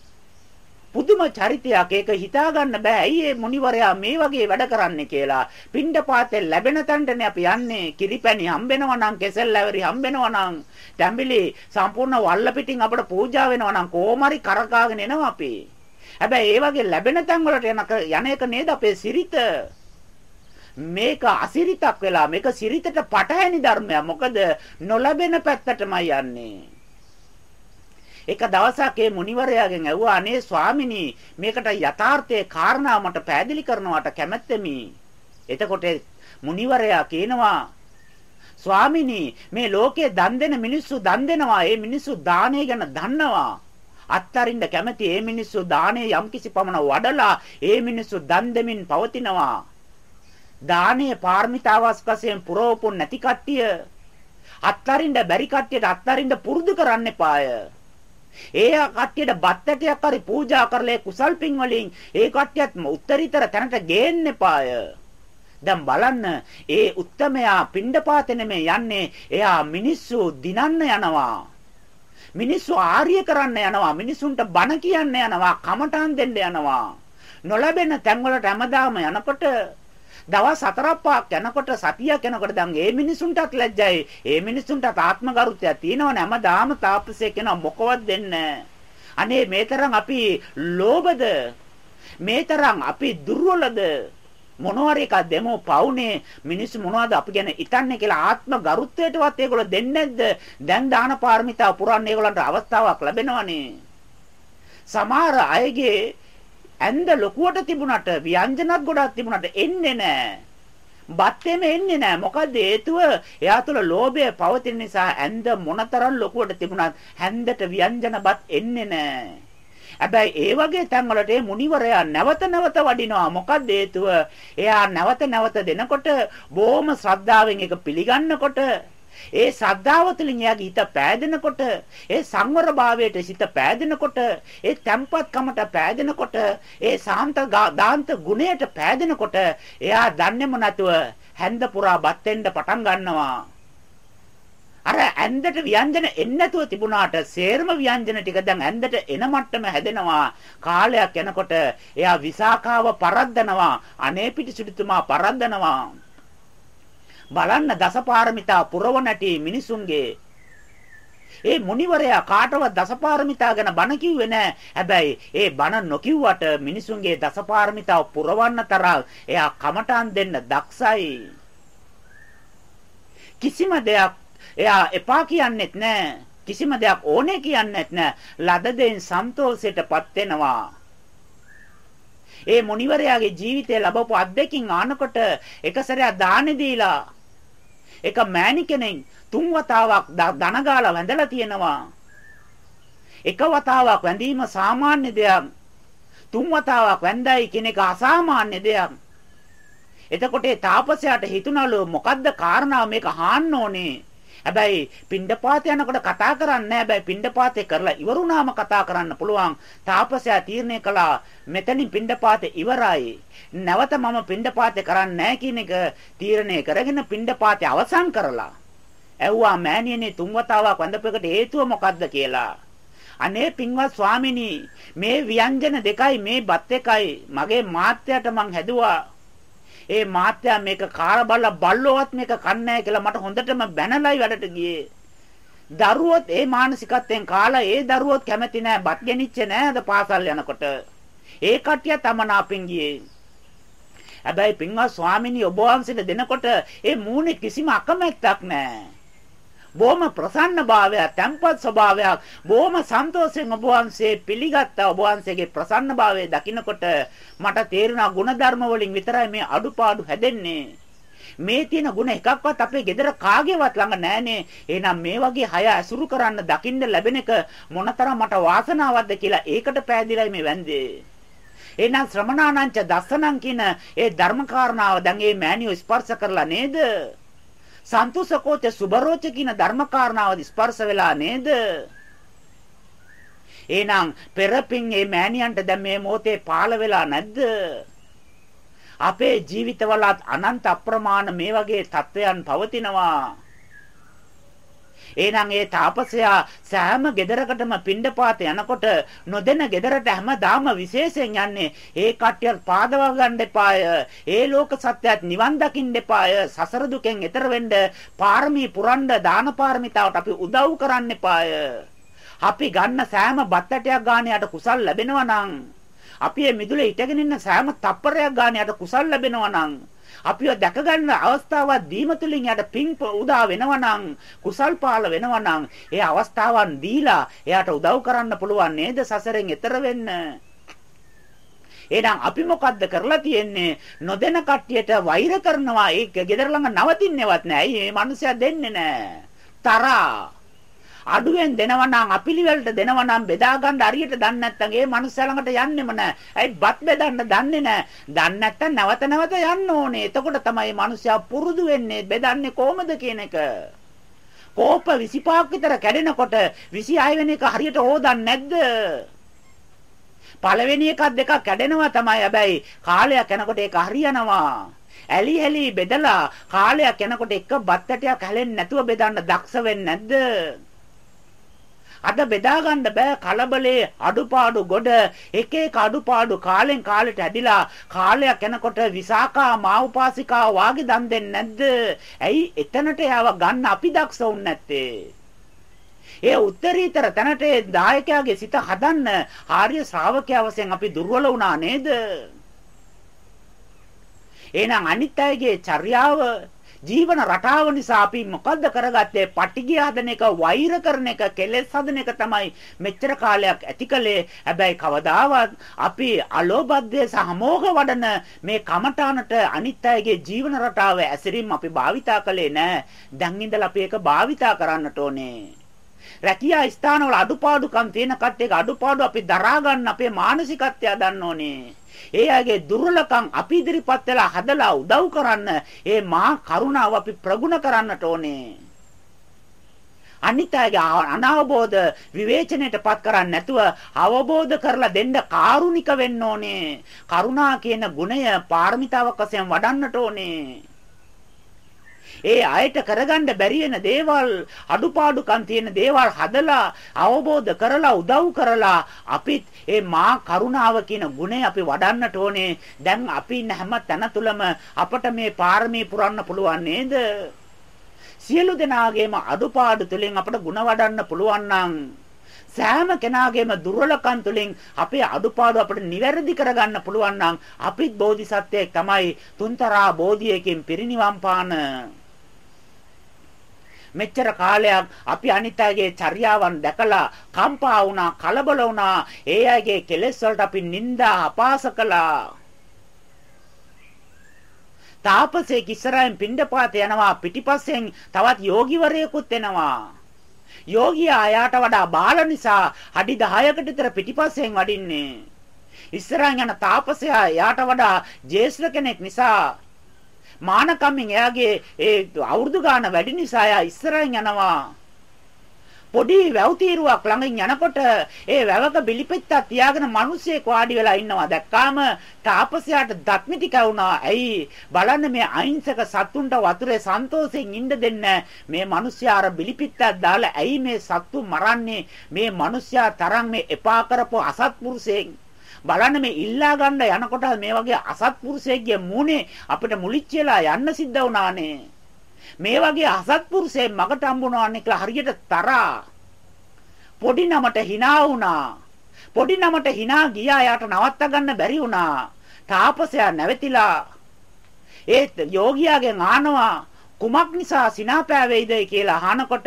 පුදුම චරිතයක් ඒක හිතා ගන්න බෑ. ඇයි මේ මුනිවරයා මේ වගේ වැඩ කරන්නේ කියලා. පින්ඩපාතේ ලැබෙන තැනටනේ අපි යන්නේ. කිරිපැණි හම්බෙනවා නම්, කෙසෙල් ඇවරි හම්බෙනවා නම්, තැඹිලි සම්පූර්ණ වල්ල පිටින් අපට පූජා වෙනවා නම් කොහොමරි කරකාගෙන එනවා අපි. හැබැයි ඒ වගේ ලැබෙන තැන් වලට යන එක නේද අපේ සිරිත. මේක අසිරිතක් වෙලා මේක සිරිතට පටහැනි ධර්මයක්. මොකද නොලැබෙන පැත්තටමයි යන්නේ. එක දවසක් ඒ මුනිවරයාගෙන් ඇහුවා අනේ ස්වාමිනී මේකට යථාර්ථයේ කාරණා මට පැහැදිලි කරනවට කැමැත්තෙමි. එතකොට මුනිවරයා කියනවා ස්වාමිනී මේ ලෝකේ දන් දෙන මිනිස්සු දන් දෙනවා. ඒ මිනිස්සු දානය ගැන දන්නවා. අත්තරින්න කැමති ඒ මිනිස්සු දානේ යම්කිසි පමණ වඩලා ඒ මිනිස්සු දන් දෙමින් පවතිනවා. දානීය පාරමිතාවස් වශයෙන් පුරවපු නැති කට්ටිය අත්තරින්න බැරි කට්ටියට අත්තරින්න පුරුදු කරන්න එපාය. ඒ කට්ටියට බත් ඇටයක් හරි පූජා කරලා කුසල් පින් වලින්. ඒ කට්ටියත් උත්තරීතර තැනට ගේන්න එපාය. දැන් බලන්න ඒ උත්තමයා පිණ්ඩපාතේ නෙමෙයි යන්නේ. එයා මිනිස්සු දිනන්න යනවා. මිනිස්සු ආර්ය කරන්න යනවා. මිනිසුන්ට බණ කියන්න යනවා. කමටහන් දෙන්න යනවා. නොලැබෙන තැන්වලට හැමදාම යනකොට දවස් හතරක් පහක් යනකොට සතියක් යනකොට දැන් ඒ මිනිසුන්ටත් ලැජ්ජයි. ඒ මිනිසුන්ටත් ආත්මගරුත්වයක් තියෙනවනේ. හැමදාම තාපසය කියන මොකවත් දෙන්නේ අනේ මේ තරම් අපි ලෝභද? මේ තරම් අපි දුර්වලද? මොනවාරි එකක් දෙමු පවුනේ? මිනිස්සු මොනවද අපි ගැන හිතන්නේ කියලා ආත්ම ගරුත්වයටවත් ඒගොල්ලෝ දෙන්නේ නැද්ද? දැන් දාන පාරමිතා පුරන්න ඒගොල්ලන්ට අවස්ථාවක් ලැබෙනවනේ. සමහර අයගේ ඇඳ ලොකුවට තිබුණට ව්‍යංජනත් ගොඩක් තිබුණට එන්නේ නැහැ. බත්තේම එන්නේ නැහැ. මොකද හේතුව එයා තුළ ලෝභය පවතින නිසා ඇඳ මොනතරම් ලොකුවට තිබුණත් හැන්දට ව්‍යංජනපත් එන්නේ නැහැ. හැබැයි ඒ වගේ තැන්වලට ඒ මුනිවරයා නැවත නැවත වඩිනවා. මොකද හේතුව? එයා නැවත නැවත දෙනකොට බොහොම ශ්‍රද්ධාවෙන් ඒක පිළිගන්නකොට ඒ ශ්‍රද්ධාව තුළින් එයාගේ හිත පෑදෙනකොට ඒ සංවර භාවයට හිත පෑදෙනකොට ඒ tempatකමට පෑදෙනකොට ඒ සාන්ත දාන්ත ගුණයට පෑදෙනකොට එයා දන්නේම නැතුව හැන්ද පුරා බත් වෙන්න පටන් ගන්නවා. අර ඇඳට ව්‍යංජන එන්නේ නැතුව තිබුණාට සේරම ව්‍යංජන ටික දැන් ඇඳට එන මට්ටම හැදෙනවා. කාලයක් යනකොට එයා විසාකාව පරද්දනවා. අනේ පිටිසුදුතුමා පරද්දනවා. බලන්න දසපාරමිතා පුරව නැටි මිනිසුන්ගේ ඒ මුනිවරයා කාටවත් දසපාරමිතා ගැන බණ කිව්වේ නැහැ. හැබැයි ඒ බණ නොකියුවට මිනිසුන්ගේ දසපාරමිතාව පුරවන්න තරම් එයා කමටහන් දෙන්න දක්ෂයි. කිසිම දෙයක් එයා එපා කියන්නෙත් නැහැ. කිසිම දෙයක් ඕනේ කියන්නෙත් නැහැ. ලද දෙයින් සන්තෝෂයටපත් වෙනවා. ඒ මුනිවරයාගේ ජීවිතය ලැබපු අත්දැකින් ආනකොට එක සැරයක් දානෙ දීලා එක මෑණි කෙනෙක් තුන් වතාවක් ධන ගාලා වැඳලා තියෙනවා. එක වතාවක් වැඳීම සාමාන්‍ය දෙයක්. තුන් වතාවක් වැඳයි කියන එක අසාමාන්‍ය දෙයක්. එතකොට ඒ තාපසයාට හිතුණලු මොකද්ද කාරණාව මේක හාන්න ඕනේ. හැබැයි පිණ්ඩපාත යනකොට කතා කරන්නේ හැබැයි පිණ්ඩපාතේ කරලා ඉවරුනාම කතා කරන්න පුළුවන්. තාපසයා තීරණය කළා මෙතනින් පිණ්ඩපාතේ ඉවරයි. නැවත මම පිණ්ඩපාතේ කරන්නේ නැහැ කියන එක තීරණය කරගෙන පිණ්ඩපාතේ අවසන් කරලා. ඇව්වා මෑණියනේ තුන් වතාවක් වඳපෙකට හේතුව මොකද්ද කියලා. අනේ පින්වත් ස්වාමිනී මේ ව්‍යංජන දෙකයි මේ බත් එකයි මගේ මාත්‍යට මං හැදුවා ඒ මාත්‍යා මේක කාලා බලලා බල්ලෝවත් මේක කන්නේ නැහැ කියලා මට හොඳටම බැනලයි වැඩට ගියේ. දරුවොත් ඒ මානසිකත්වයෙන් කාලා ඒ දරුවොත් කැමති නැහැ බත් ගෙනිච්ච නැහැ අද පාසල් යනකොට. ඒ කට්ටිය තමනාපින් ගියේ. හැබැයි පින්වත් ස්වාමිනී ඔබ වහන්සේට දෙනකොට ඒ මූණේ කිසිම අකමැත්තක් නැහැ. බොහොම ප්‍රසන්න භාවයක්, තැම්පත් ස්වභාවයක්, බොහොම සන්තෝෂයෙන් ඔබ වහන්සේ පිළිගත්තා. ඔබ වහන්සේගේ ප්‍රසන්න භාවය දකිනකොට මට තේරුණා ಗುಣධර්ම වලින් විතරයි මේ අඩුපාඩු හැදෙන්නේ. මේ තියෙන ಗುಣ එකක්වත් අපේ ගෙදර කාගේවත් ළඟ නැහනේ. එහෙනම් මේ වගේ හය ඇසුරු කරන්න දකින්න ලැබෙන එක මොනතරම් මට වාසනාවක්ද කියලා ඒකට පෑදිලයි මේ වැන්දේ. එහෙනම් ශ්‍රමණානංච දස්සනං කියන ඒ ධර්මකාරණාව දැන් මේ මෑණියෝ ස්පර්ශ කරලා නේද? සන්තුසකෝච සුබරෝච කියන ධර්මකාරණාව ස්පර්ශ වෙලා නේද? එහෙනම් පෙරපින් මේ මෑණියන්ට දැන් මේ මොහොතේ පාළ වෙලා නැද්ද? අපේ ජීවිතවලත් අනන්ත අප්‍රමාණ මේ වගේ තත්වයන් පවතිනවා. එහෙනම් ඒ තාපසයා සෑම ගෙදරකටම පිණ්ඩපාත යනකොට නොදෙන ගෙදරට හැමදාම විශේෂයෙන් යන්නේ ඒ කට්ටිය පාදව ගන්න එපාය. ඒ ලෝක සත්‍යයත් නිවන් දකින්න එපාය. සසර දුකෙන් එතර වෙන්න පාරමී පුරන්න දාන පාරමිතාවට අපි උදව් කරන්න එපාය. අපි ගන්න සෑම බත් ඇටයක් ගානට කුසල් ලැබෙනවා නම් අපි මේ මිදුලේ ඉටගෙන ඉන්න සෑම තප්පරයක් ගානට කුසල් ලැබෙනවා නම් අපිව දැක ගන්න අවස්ථාවක් දීම තුලින් යට පිං උදා වෙනවනම් කුසල් පාල වෙනවනම් ඒ අවස්ථාවන් දීලා එයාට උදව් කරන්න පුළුවන් නේද සසරෙන් එතර වෙන්න එහෙනම් අපි මොකද්ද කරලා තියෙන්නේ නොදෙන කට්ටියට වෛර කරනවා ඒක ගෙදර ළඟ නවතින්නේවත් නෑ. ඇයි මේ මිනිස්සයා දෙන්නේ නෑ. තරහා අඩුවෙන් දෙනවා නම් අපිලිවෙලට දෙනවා නම් බෙදා ගන්න හරියට දන්නේ නැත්නම් ඒ මනුස්සයා ළඟට යන්නෙම නැහැ. ඇයි බත් බෙදන්න දන්නේ නැහැ. දන්නේ නැත්නම් නැවත නැවත යන්න ඕනේ. එතකොට තමයි මනුස්සයා පුරුදු වෙන්නේ බෙදන්නේ කොහොමද කියන එක. කෝප 25ක් විතර කැඩෙනකොට 26 වෙනි එක හරියට හොදන්නේ නැද්ද? පළවෙනි එකක් දෙකක් කැඩෙනවා තමයි. හැබැයි කාලයක් යනකොට ඒක හරියනවා. ඇලි ඇලි බෙදලා කාලයක් යනකොට එක බත් ඇටයක් හැලෙන්නේ නැතුව බෙදන්න දක්ෂ වෙන්නේ නැද්ද? අද බෙදා ගන්න බෑ කලබලේ අඩුපාඩු ගොඩ එක එක අඩුපාඩු කාලෙන් කාලෙට ඇදිලා කාලයක් යනකොට විසාකා මාඋපාසිකා වාගේ දන් දෙන්නේ නැද්ද? ඇයි එතනට යව ගන්න අපි දක්ෂ වුන්නේ නැත්තේ? ඒ උත්තරීතර තැනට දායකයාගේ සිත හදන්න ආර්ය ශ්‍රාවකයා වශයෙන් අපි දුර්වල වුණා නේද? එහෙනම් අනිත් අයගේ චර්යාව ජීවන රටාව නිසා අපි මොකද්ද කරගත්තේ? පටිගිය හදන එක, වෛර කරන එක, කෙලෙස් හදන එක තමයි මෙච්චර කාලයක් ඇතිකලේ. හැබැයි කවදාවත් අපි අලෝභද්දේ සහමෝග වඩන මේ කමඨානට අනිත් අයගේ ජීවන රටාව ඇසිරීම අපි භාවිතා කළේ නෑ. දැන් ඉඳලා අපි ඒක භාවිතා කරන්නට ඕනේ. රැකියා ස්ථානවල අඩුපාඩුකම් තියෙන කට්ටියක අඩුපාඩු අපි දරා ගන්න අපේ මානසිකත්වය දන්න ඕනේ. ඒ අයගේ දුර්වලකම් අපි ඉදිරිපත් වෙලා හදලා උදව් කරන්න ඒ මා කරුණාව අපි ප්‍රගුණ කරන්නට ඕනේ. අනිත්‍යගේ අනවබෝධ විවේචනයටපත් කරන්නේ නැතුව අවබෝධ කරලා දෙන්න කාරුණික වෙන්න ඕනේ. කරුණා කියන ගුණය පාරමිතාවක් වශයෙන් වඩන්නට ඕනේ. ඒ අයට කරගන්න බැරි වෙන දේවල් අඩුපාඩුකම් තියෙන දේවල් හදලා අවබෝධ කරලා උදව් කරලා අපිත් ඒ මා කරුණාව කියන ගුණය අපි වඩන්නට ඕනේ. දැන් අපි ඉන්න හැම තැන තුලම අපට මේ පාරමී පුරන්න පුළුවන් නේද? සියලු දෙනාගේම අඩුපාඩු තුලින් අපට ಗುಣ වඩන්න පුළුවන් නම් සෑම කෙනාගේම දුර්වලකම් තුලින් අපේ අඩුපාඩු අපිට නිවැරදි කරගන්න පුළුවන් නම් අපිත් බෝධිසත්වයෙක් තමයි තුන්තරා බෝධියකින් පිරිනිවන් පාන. මෙච්චර කාලයක් අපි අනිත් අයගේ චර්යාවන් දැකලා කම්පා වුණා කලබල වුණා. ඒ අයගේ කෙලෙස් වලට අපි නිନ୍ଦා අපාස කළා. තාපසේ කිස්සරෙන් පිණ්ඩපාත යනවා පිටිපස්සෙන් තවත් යෝගිවරයෙකුත් එනවා. යෝගියා ආයාට වඩා බාල නිසා අඩි 10කට විතර පිටිපස්සෙන් වඩින්නේ. ඉස්සරහින් යන තාපසයා එයාට වඩා ජේෂ්ඨ කෙනෙක් නිසා මානකම්මින් එයාගේ ඒ අවුරුදු ගාන වැඩි නිසා එයා ඉස්සරහින් යනවා. පොඩි වැව් තීරුවක් ළඟින් යනකොට ඒ වැවක බිලිපෙත්තක් තියාගෙන මිනිස්සෙක් වාඩි වෙලා ඉන්නවා. දැක්කාම තාපසයාට දත්මිටි කවුනා. ඇයි බලන්න මේ අහිංසක සත්තුන්ට වතුරේ සන්තෝෂෙන් ඉන්න දෙන්න මේ මිනිස්සයා අර බිලිපෙත්තක් දාලා ඇයි මේ සත්තු මරන්නේ? මේ මිනිස්සයා තරම් මේ එපා කරපු අසත්පුරුෂයෙක් බලන්න මේ ඉල්ලා ගන්න යනකොට මේ වගේ අසත්පුරුෂයෙක්ගේ මූණේ අපිට මුලිච්ච වෙලා යන්න සිද්ධ වුණානේ. මේ වගේ අසත්පුරුෂයෙක් මගට හම්බුනවානේ කියලා හරියට තරහා. පොඩි නමට hina වුණා. පොඩි නමට hina ගියා යාට නවත්ත ගන්න බැරි වුණා. තාපසයා නැවතිලා ඒත් යෝගියාගෙන් ආනවා කුමක් නිසා සිනාපෑවේද කියලා අහනකොට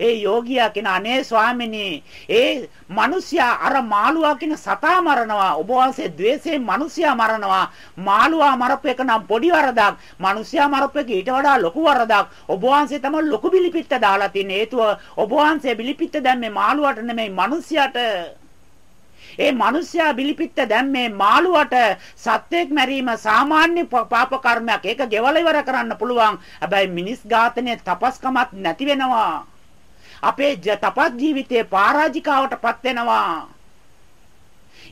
ඒ යෝගියා කියන අනේ ස්වාමිනී ඒ මිනිසයා අර මාළුවා කියන සතා මරනවා. ඔබ වහන්සේ द्वේෂයෙන් මිනිසයා මරනවා. මාළුවා මරපු එක නම් පොඩි වරදක්. මිනිසයා මරපු එක ඊට වඩා ලොකු වරදක්. ඔබ වහන්සේ තමයි ලොකු බිලිපිට දාලා තියෙන හේතුව ඔබ වහන්සේ බිලිපිට දැම්මේ මාළුවාට නෙමෙයි මිනිසයාට. ඒ මිනිස්සයා බිලිපිට දැන් මේ මාළුවට සත්‍යයක් මැරීම සාමාන්‍ය පාප කර්මයක්. ඒක ගෙවල ඉවර කරන්න පුළුවන්. හැබැයි මිනිස් ඝාතනයේ තපස්කමක් නැති වෙනවා. අපේ තපස් ජීවිතේ පරාජිකාවටපත් වෙනවා.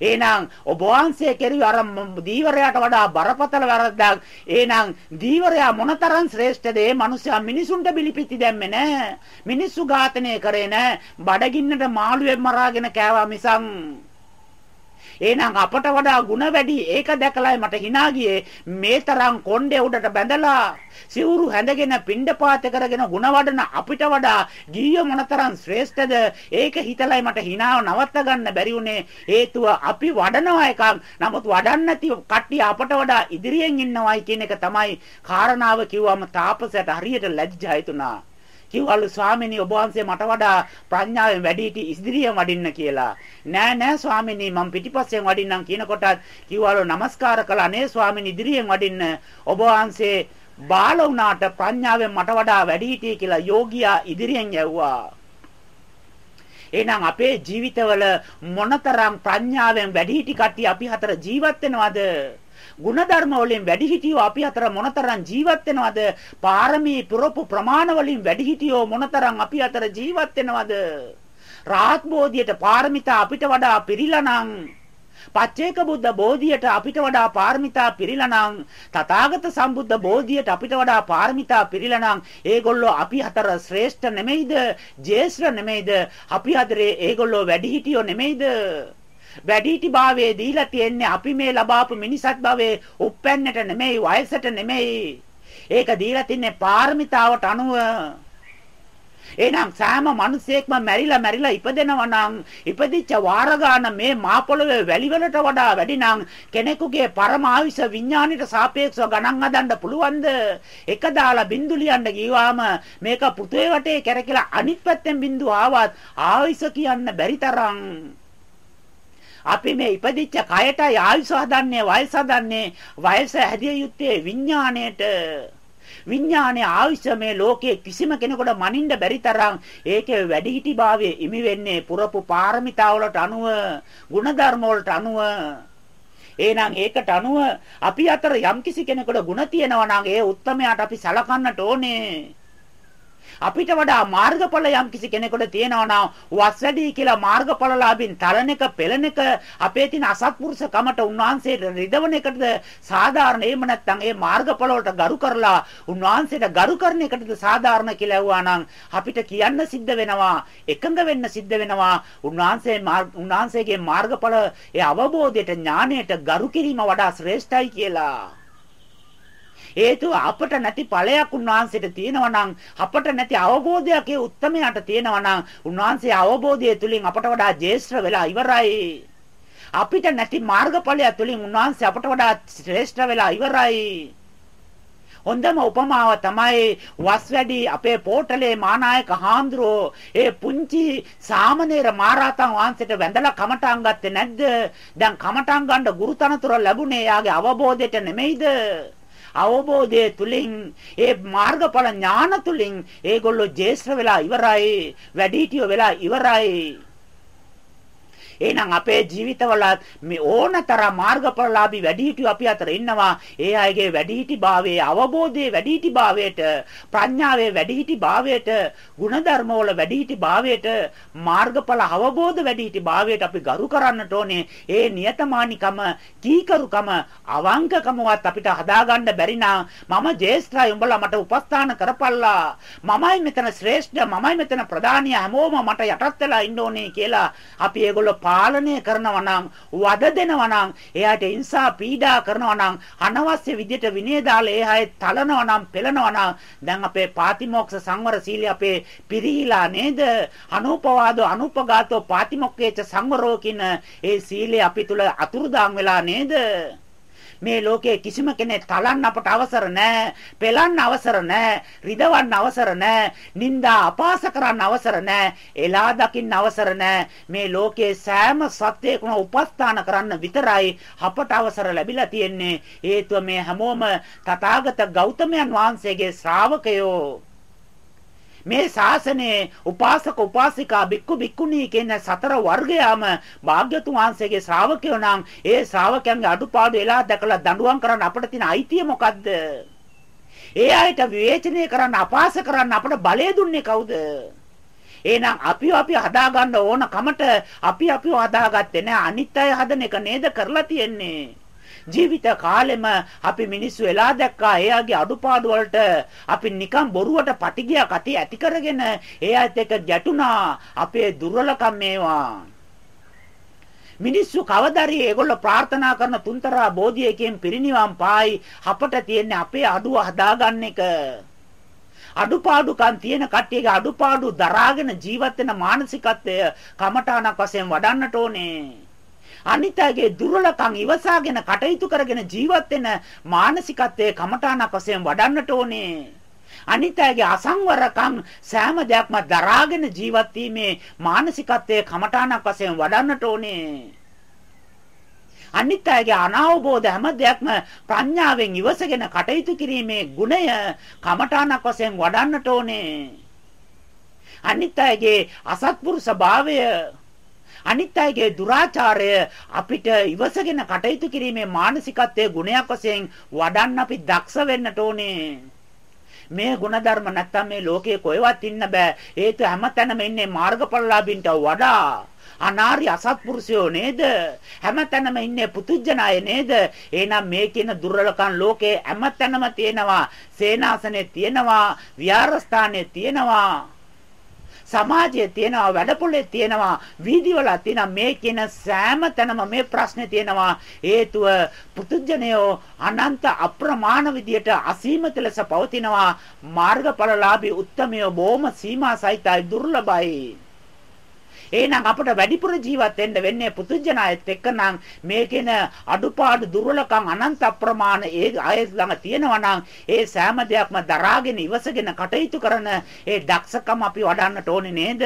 එහෙනම් ඔබ වහන්සේ කෙරුවේ අර දීවරයාට වඩා බරපතල වැරද්දක්. එහෙනම් දීවරයා මොනතරම් ශ්‍රේෂ්ඨද? ඒ මිනිස්සයා මිනිසුන්ට බිලිපිති දැම්මේ නැහැ. මිනිස්සු ඝාතනය කරේ නැහැ. බඩගින්නට මාළුවෙක් මරාගෙන කෑවා මිසං එහෙනම් අපට වඩා ಗುಣ වැඩි ඒක දැකලායි මට hina ගියේ මේ තරම් කොණ්ඩේ උඩට බැඳලා සිවුරු හැඳගෙන පිණ්ඩපාත කරගෙන ಗುಣ වඩන අපිට වඩා ගිය මොනතරම් ශ්‍රේෂ්ඨද ඒක හිතලයි මට hinaව නවත්ත ගන්න බැරි උනේ හේතුව අපි වඩනවා එකක් නමුත් වඩන්න නැති කට්ටිය අපට වඩා ඉදිරියෙන් ඉන්නවයි කියන එක තමයි කාරණාව කිව්වම තාපසයට හරියට ලැජ්ජා හිතුණා කිව්වලු ස්වාමිනී ඔබ වහන්සේ මට වඩා ප්‍රඥාවෙන් වැඩි හිටි ඉදිරියෙන් වඩින්න කියලා. නෑ නෑ ස්වාමිනී මම පිටිපස්සෙන් වඩින්නම් කියනකොටත් කිව්වලු নমස්කාර කළා නේ ස්වාමිනී ඉදිරියෙන් වඩින්න. ඔබ වහන්සේ බාල වුණාට ප්‍රඥාවෙන් මට වඩා වැඩි හිටියේ කියලා යෝගියා ඉදිරියෙන් යවුවා. එහෙනම් අපේ ජීවිතවල මොනතරම් ප්‍රඥාවෙන් වැඩි හිටි කට්ටිය අපි හතර ජීවත් වෙනවද? ಗುಣධර්ම වලින් වැඩිහිටියෝ අපි අතර මොනතරම් ජීවත් වෙනවද? පාරමී පුරපු ප්‍රමාණ වලින් වැඩිහිටියෝ මොනතරම් අපි අතර ජීවත් වෙනවද? රාහත් බෝධියට පාරමිතා අපිට වඩා පිරීලා නම් පච්චේක බුද්ධ බෝධියට අපිට වඩා පාරමිතා පිරීලා නම් තථාගත සම්බුද්ධ බෝධියට අපිට වඩා පාරමිතා පිරීලා නම් ඒගොල්ලෝ අපි අතර ශ්‍රේෂ්ඨ නෙමෙයිද? ජේෂ්ඨ නෙමෙයිද? අපි අතරේ ඒගොල්ලෝ වැඩිහිටියෝ නෙමෙයිද? වැඩිහිටි භාවයේ දීලා තියෙන්නේ අපි මේ ලබාපු මිනිසත් භවයේ උප්පැන්නට නෙමෙයි වයසට නෙමෙයි. ඒක දීලා තින්නේ පාරමිතාවට අනුව එහෙනම් සෑම මිනිසෙක්ම මැරිලා මැරිලා ඉපදෙනවා නම් ඉපදිච්ච වාර මේ මා පොළවේ වැලි වලට වඩා වැඩි නම් කෙනෙකුගේ පරම ආයුෂ විඥාණයට සාපේක්ෂව ගණන් හදන්න පුළුවන්ද? එක දාලා බින්දු ලියන්න ගියාම මේක පෘථිවි වටේ කැරකිලා අනිත් පැත්තෙන් බින්දු ආවත් ආයුෂ කියන්න බැරි තරම් අපි මේ ඉපදිච්ච කයටයි ආයුෂ හදන්නේ වයස හදන්නේ වයස හැදිය යුත්තේ විඥාණයට. විඥානයේ ආයුෂ මේ ලෝකයේ කිසිම කෙනෙකුට මනින්න බැරි තරම් ඒකේ වැඩිහිටිභාවයේ ඉමි වෙන්නේ පුරපු පාරමිතාවලට අනුව ಗುಣධර්ම වලට අනුව. එහෙනම් ඒකට අනුව අපි අතර යම්කිසි කෙනෙකුට ಗುಣ තියෙනවා නම් ඒ උත්තමයාට අපි සලකන්නට ඕනේ. අපිට වඩා මාර්ගඵල යම් කිසි කෙනෙකුට තියෙනවා නම් වස් වැඩි කියලා මාර්ගඵලලාභින් තරණ එක පෙළන එක අපේ තියෙන අසත්පුරුෂ කමට උන්වහන්සේට රිදවන එකටද සාධාරණ? එහෙම නැත්නම් ඒ මාර්ගඵල වලට ගරු කරලා උන්වහන්සේට ගරු කරන එකටද සාධාරණ කියලා ඇහුවා නම් අපිට කියන්න සිද්ධ වෙනවා එකඟ වෙන්න සිද්ධ වෙනවා. උන්වහන්සේ උන්වහන්සේගේ මාර්ගඵල ඒ අවබෝධයට ඥාණයට ගරු කිරීම වඩා ශ්‍රේෂ්ඨයි කියලා. හේතුව අපට නැති ඵලයක් උන්වහන්සේට තියෙනවා නම් අපට නැති අවබෝධයක් ඒ උත්තරමයට තියෙනවා නම් උන්වහන්සේ අවබෝධය තුලින් අපට වඩා ජේෂ්ඨ වෙලා ඉවරයි. අපිට නැති මාර්ගඵලය තුලින් උන්වහන්සේ අපට වඩා ශ්‍රේෂ්ඨ වෙලා ඉවරයි. හොඳම උපමාව තමයි වස් වැඩි අපේ පෝටලේ මානායක හාමුදුරෝ ඒ පුංචි සාමනීර මහරහතන් වහන්සේට වැඳලා කමටහන් ගත්තේ නැද්ද? දැන් කමටහන් ගන්න ගුරුතනතුර ලැබුණේ යාගේ අවබෝධයට නෙමෙයිද? අවබෝධය තුලින් ඒ මාර්ගඵල ඥාන තුලින් ඒගොල්ලෝ ජේෂ්ඨ වෙලා ඉවරයි වැඩිහිටියෝ වෙලා ඉවරයි. එහෙනම් අපේ ජීවිතවලත් මේ ඕනතරම් මාර්ගඵලලාභී වැඩිහිටියෝ අපි අතර ඉන්නවා. ඒ අයගේ වැඩිහිටිභාවයේ අවබෝධයේ වැඩිහිටිභාවයට ප්‍රඥාවේ වැඩිහිටිභාවයට ಗುಣධර්ම වල වැඩිහිටිභාවයට මාර්ගඵල අවබෝධ වැඩිහිටිභාවයට අපි ගරු කරන්නට ඕනේ. ඒ නියතමානිකම කීකරුකම අවංකකමවත් අපිට හදාගන්න බැරි මම ජේෂ්ඨයි උඹලා මට උපස්ථාන කරපල්ලා මමයි මෙතන ශ්‍රේෂ්ඨ මමයි මෙතන ප්‍රධානිය හැමෝම මට යටත් වෙලා ඉන්න ඕනේ කියලා අපි ඒගොල්ලෝ පාලනය කරනවා නම් වද දෙනවා නම් එයාට හිංසා පීඩා කරනවා නම් අනවශ්‍ය විදියට විනය දාලා ඒ අය තලනවා නම් පෙළනවා නම් දැන් අපේ පාතිමොක්ෂ සංවර සීලය අපේ පිරිහිලා නේද? අනුපවාදෝ අනුපගාතෝ පාතිමොක්කේච සංවරෝ කියන ඒ සීලය අපි තුල අතුරුදාන් වෙලා නේද? මේ ලෝකයේ කිසිම කෙනෙක් තලන්න අපට අවසර නැහැ. පෙලන්න අවසර නැහැ. රිදවන්න අවසර නැහැ. නිന്ദා අපාස කරන්න අවසර නැහැ. එලා දකින්න අවසර නැහැ. මේ ලෝකයේ සෑම සත්‍යයකම උපස්ථාන කරන්න විතරයි අපට අවසර ලැබිලා තියෙන්නේ. හේතුව මේ හැමෝම තථාගත ගෞතමයන් වහන්සේගේ ශ්‍රාවකයෝ මේ ශාසනයේ උපාසක උපාසිකා බික්කු බික්කුණී කියන සතර වර්ගයාම භාග්‍යතුන් වහන්සේගේ ශ්‍රාවකයෝ නම් ඒ ශ්‍රාවකයන්ගේ අඩුපාඩු එලා දැකලා දඬුවම් කරන්න අපිට තියෙන අයිතිය මොකද්ද? ඒ අයට විවේචනය කරන්න අපාස කරන්න අපට බලය දුන්නේ කවුද? එහෙනම් අපිව අපි හදාගන්න ඕන කමට අපි අපිව හදාගත්තේ නෑ අනිත් අය හදන එක නේද කරලා තියෙන්නේ ජීවිත කාලෙම අපි මිනිස්සු වෙලා දැක්කා එයාගේ අඩුපාඩු වලට. අපි නිකන් බොරුවට පටිගියා කටි ඇති කරගෙන එයාත් එක්ක ගැටුණා. අපේ දුර්වලකම් මේවා. මිනිස්සු කවදාරි ඒගොල්ලෝ ප්‍රාර්ථනා කරන තුන්තරා බෝධියකින් පිරිනිවන් පායි අපට තියෙන්නේ අපේ අඩුව හදාගන්න එක. අඩුපාඩුකම් තියෙන කට්ටියගේ අඩුපාඩු දරාගෙන ජීවත් වෙන මානසිකත්වය කමඨාණක් වශයෙන් වඩන්නට ඕනේ. අනිත්‍යයේ දුර්වලකම් ඉවසාගෙන කටයුතු කරගෙන ජීවත් වෙන මානසිකත්වයේ කමඨාණක් වශයෙන් වඩන්නට ඕනේ. අනිත්‍යයේ අසංවරකම් සෑම දෙයක්ම දරාගෙන ජීවත් වීමේ මානසිකත්වයේ කමඨාණක් වශයෙන් වඩන්නට ඕනේ. අනිත්‍යයේ අනාවබෝධ හැම දෙයක්ම ප්‍රඥාවෙන් ඉවසගෙන කටයුතු කිරීමේ ගුණය කමඨාණක් වශයෙන් වඩන්නට ඕනේ. අනිත්‍යයේ අසත්පුරුෂ භාවය අනිත් අයගේ දුරාචාරය අපිට ඉවසගෙන කටයුතු කිරීමේ මානසිකත්වයේ ගුණයක් වශයෙන් වඩන්න අපි දක්ෂ වෙන්නට ඕනේ. මේ ಗುಣධර්ම නැත්තම් මේ ලෝකේ කොහෙවත් ඉන්න බෑ. හේතු හැමතැනම ඉන්නේ මාර්ගඵලලාභින්ට වඩා අනාර්ය අසත්පුරුෂයෝ නේද? හැමතැනම ඉන්නේ පුතුජනය නේද? එහෙනම් මේ කියන දුර්වලකම් ලෝකේ හැමතැනම තියෙනවා. සේනාසනේ තියෙනවා, විහාරස්ථානේ තියෙනවා. සමාජයේ තියෙනවා වැඩපොලේ තියෙනවා වීදිවල තියෙන මේ කියන සෑම තැනම මේ ප්‍රශ්නේ තියෙනවා. හේතුව පුදුජනයෝ අනන්ත අප්‍රමාණ විදියට අසීමිත ලෙස පවතිනවා. මාර්ගඵලලාභී උත්තමයෝ බොහොම සීමා සහිතයි දුර්ලභයි. එහෙනම් අපිට වැඩිපුර ජීවත් වෙන්න වෙන්නේ පුදුජනයත් එක්කනම් මේකේන අඩුපාඩු දුර්වලකම් අනන්ත අප්‍රමාණ ඒ අය ළඟ තියෙනවා නම් ඒ සෑම දෙයක්ම දරාගෙන ඉවසගෙන කටයුතු කරන ඒ දක්ෂකම අපි වඩන්නට ඕනේ නේද?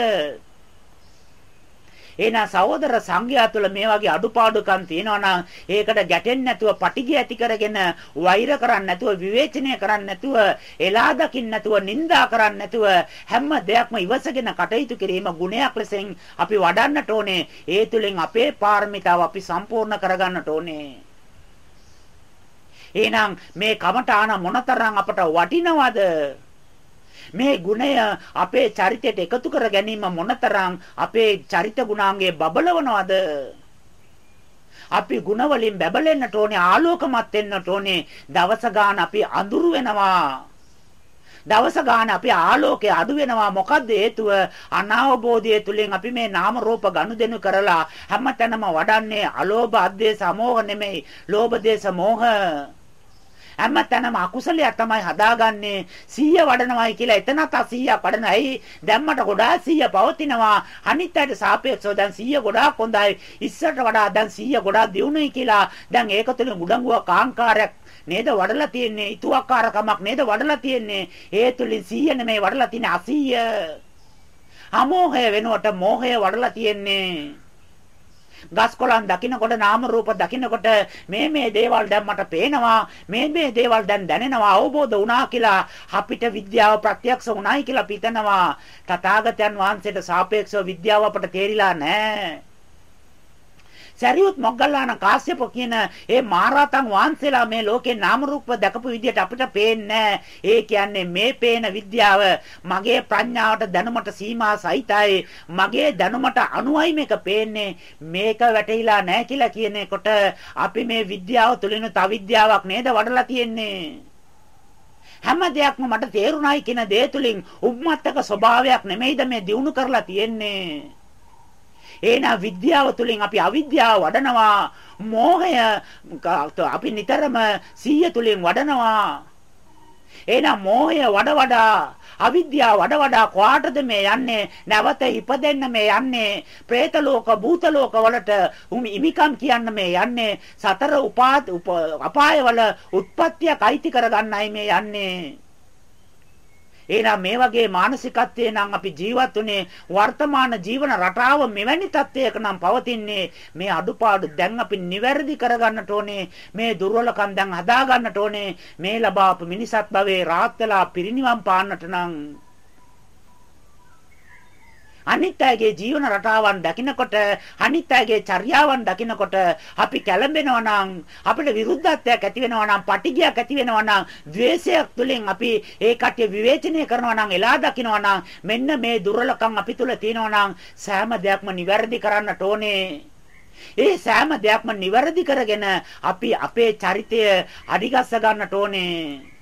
එහෙනම් සහෝදර සංඝයා තුළ මේ වගේ අඩුපාඩුකම් තියෙනවා නම් ඒකට ගැටෙන්නේ නැතුව පටිගය ඇති කරගෙන වෛර කරන්නේ නැතුව විවේචනය කරන්නේ නැතුව එලා දකින්න නැතුව නිඳා කරන්නේ නැතුව හැම දෙයක්ම ඉවසගෙන කටයුතු කිරීම ගුණයක් ලෙසින් අපි වඩන්නට ඕනේ. ඒ තුලින් අපේ පාරමිතාව අපි සම්පූර්ණ කරගන්නට ඕනේ. එහෙනම් මේ කමඨාන මොනතරම් අපට වටිනවද? මේ ගුණය අපේ චරිතයට එකතු කර ගැනීම මොනතරම් අපේ චරිත ගුණාංගයේ බබලවනවද? අපි ಗುಣ වලින් බැබලෙන්නට ඕනේ ආලෝකමත් වෙන්නට ඕනේ. දවස ගාන අපි අඳුරු වෙනවා. දවස ගාන අපි ආලෝකය අඩු වෙනවා. මොකද්ද හේතුව? අනාවබෝධය තුලින් අපි මේ නාම රූප ගනුදෙනු කරලා හැමතැනම වඩන්නේ අලෝභ අද්වේෂ අමෝහ නෙමෙයි. ලෝභ දේශ මෝහ. හැමතැනම අකුසලයක් තමයි හදාගන්නේ. 100 වඩනවායි කියලා එතනත් 100 වඩන. ඇයි? දැම්මට ගොඩාක් 100 පවතිනවා. අනිත් අයට සාපේක්ෂව දැන් 100 ගොඩාක් හොඳයි. ඉස්සරට වඩා දැන් 100 ගොඩාක් දියුණුයි කියලා. දැන් ඒක තුළින් උඩඟුවක් ආංකාරයක් නේද වඩලා තියෙන්නේ? ඊතුවක්කාරකමක් නේද වඩලා තියෙන්නේ? ඒ තුලින් 100 නෙමෙයි වඩලා තියෙන්නේ 80 අමෝහය වෙනුවට මෝහය වඩලා තියෙන්නේ. ගස් කොළන් දකින්නකොට නාම රූප දකින්නකොට මේ මේ දේවල් දැන් මට පේනවා මේ මේ දේවල් දැන් දැනෙනවා අවබෝධ වුණා කියලා අපිට විද්‍යාව ප්‍රත්‍යක්ෂ වුණායි කියලා පිටනවා තථාගතයන් වහන්සේට සාපේක්ෂව විද්‍යාව අපට තේරිලා නැහැ. සරියුත් මොග්ගල්ලාන කාශ්‍යප කියන ඒ මහරහතන් වහන්සේලා මේ ලෝකේ නාම රූප දැකපු විදිහට අපිට පේන්නේ ඒ කියන්නේ මේ පේන විද්‍යාව මගේ ප්‍රඥාවට දැනුමට සීමා සහිතයි. මගේ දැනුමට අනුවයි මේක පේන්නේ. මේක වැටහිලා නැහැ කියලා කියනකොට අපි මේ විද්‍යාව තුලින් තව විද්‍යාවක් නේද වඩලා තියෙන්නේ? හැම දෙයක්ම මට තේරුණායි කියන දේ තුලින් උම්මත්තක ස්වභාවයක් නෙමෙයිද මේ දිනු කරලා තියෙන්නේ? එහෙනම් විද්‍යාව තුළින් අපි අවිද්‍යාව වඩනවා. මෝහය අපි නිතරම සීය තුළින් වඩනවා. එහෙනම් මෝහය වඩ වඩා අවිද්‍යාව වඩ වඩා කොහාටද මේ යන්නේ නැවත ඉපදෙන්න මේ යන්නේ പ്രേත ලෝක භූත ලෝක වලට උමි ඉමිකම් කියන්න මේ යන්නේ සතර උපාද අපාය වල උත්පත්තියක් අයිති කරගන්නයි මේ යන්නේ එහෙනම් මේ වගේ මානසිකත්වයේ නම් අපි ජීවත් වුනේ වර්තමාන ජීවන රටාව මෙවැනි තත්ත්වයක නම් පවතින්නේ මේ අඩුපාඩු දැන් අපි නිවැරදි කරගන්නට ඕනේ මේ දුර්වලකම් දැන් හදා ගන්නට ඕනේ මේ ලබාපු මිනිසත් භවයේ රාහත් වෙලා පිරිනිවන් පාන්නට නම් අනිත් අයගේ ජීවන රටාවන් දකිනකොට අනිත් අයගේ චර්යාවන් දකිනකොට අපි කැළඹෙනවා නම් අපිට විරුද්ධත්වයක් ඇති වෙනවා නම් පටිගයක් ඇති වෙනවා නම් ද්වේෂයක් තුලින් අපි ඒ කට්‍ය විවේචනය කරනවා නම් එලා දකිනවා නම් මෙන්න මේ දුර්වලකම් අපි තුල තියෙනවා නම් සෑම දෙයක්ම නිවැරදි කරන්නට ඕනේ. ඒ සෑම දෙයක්ම නිවැරදි කරගෙන අපි අපේ චරිතය අඩිගස්ස ගන්නට ඕනේ.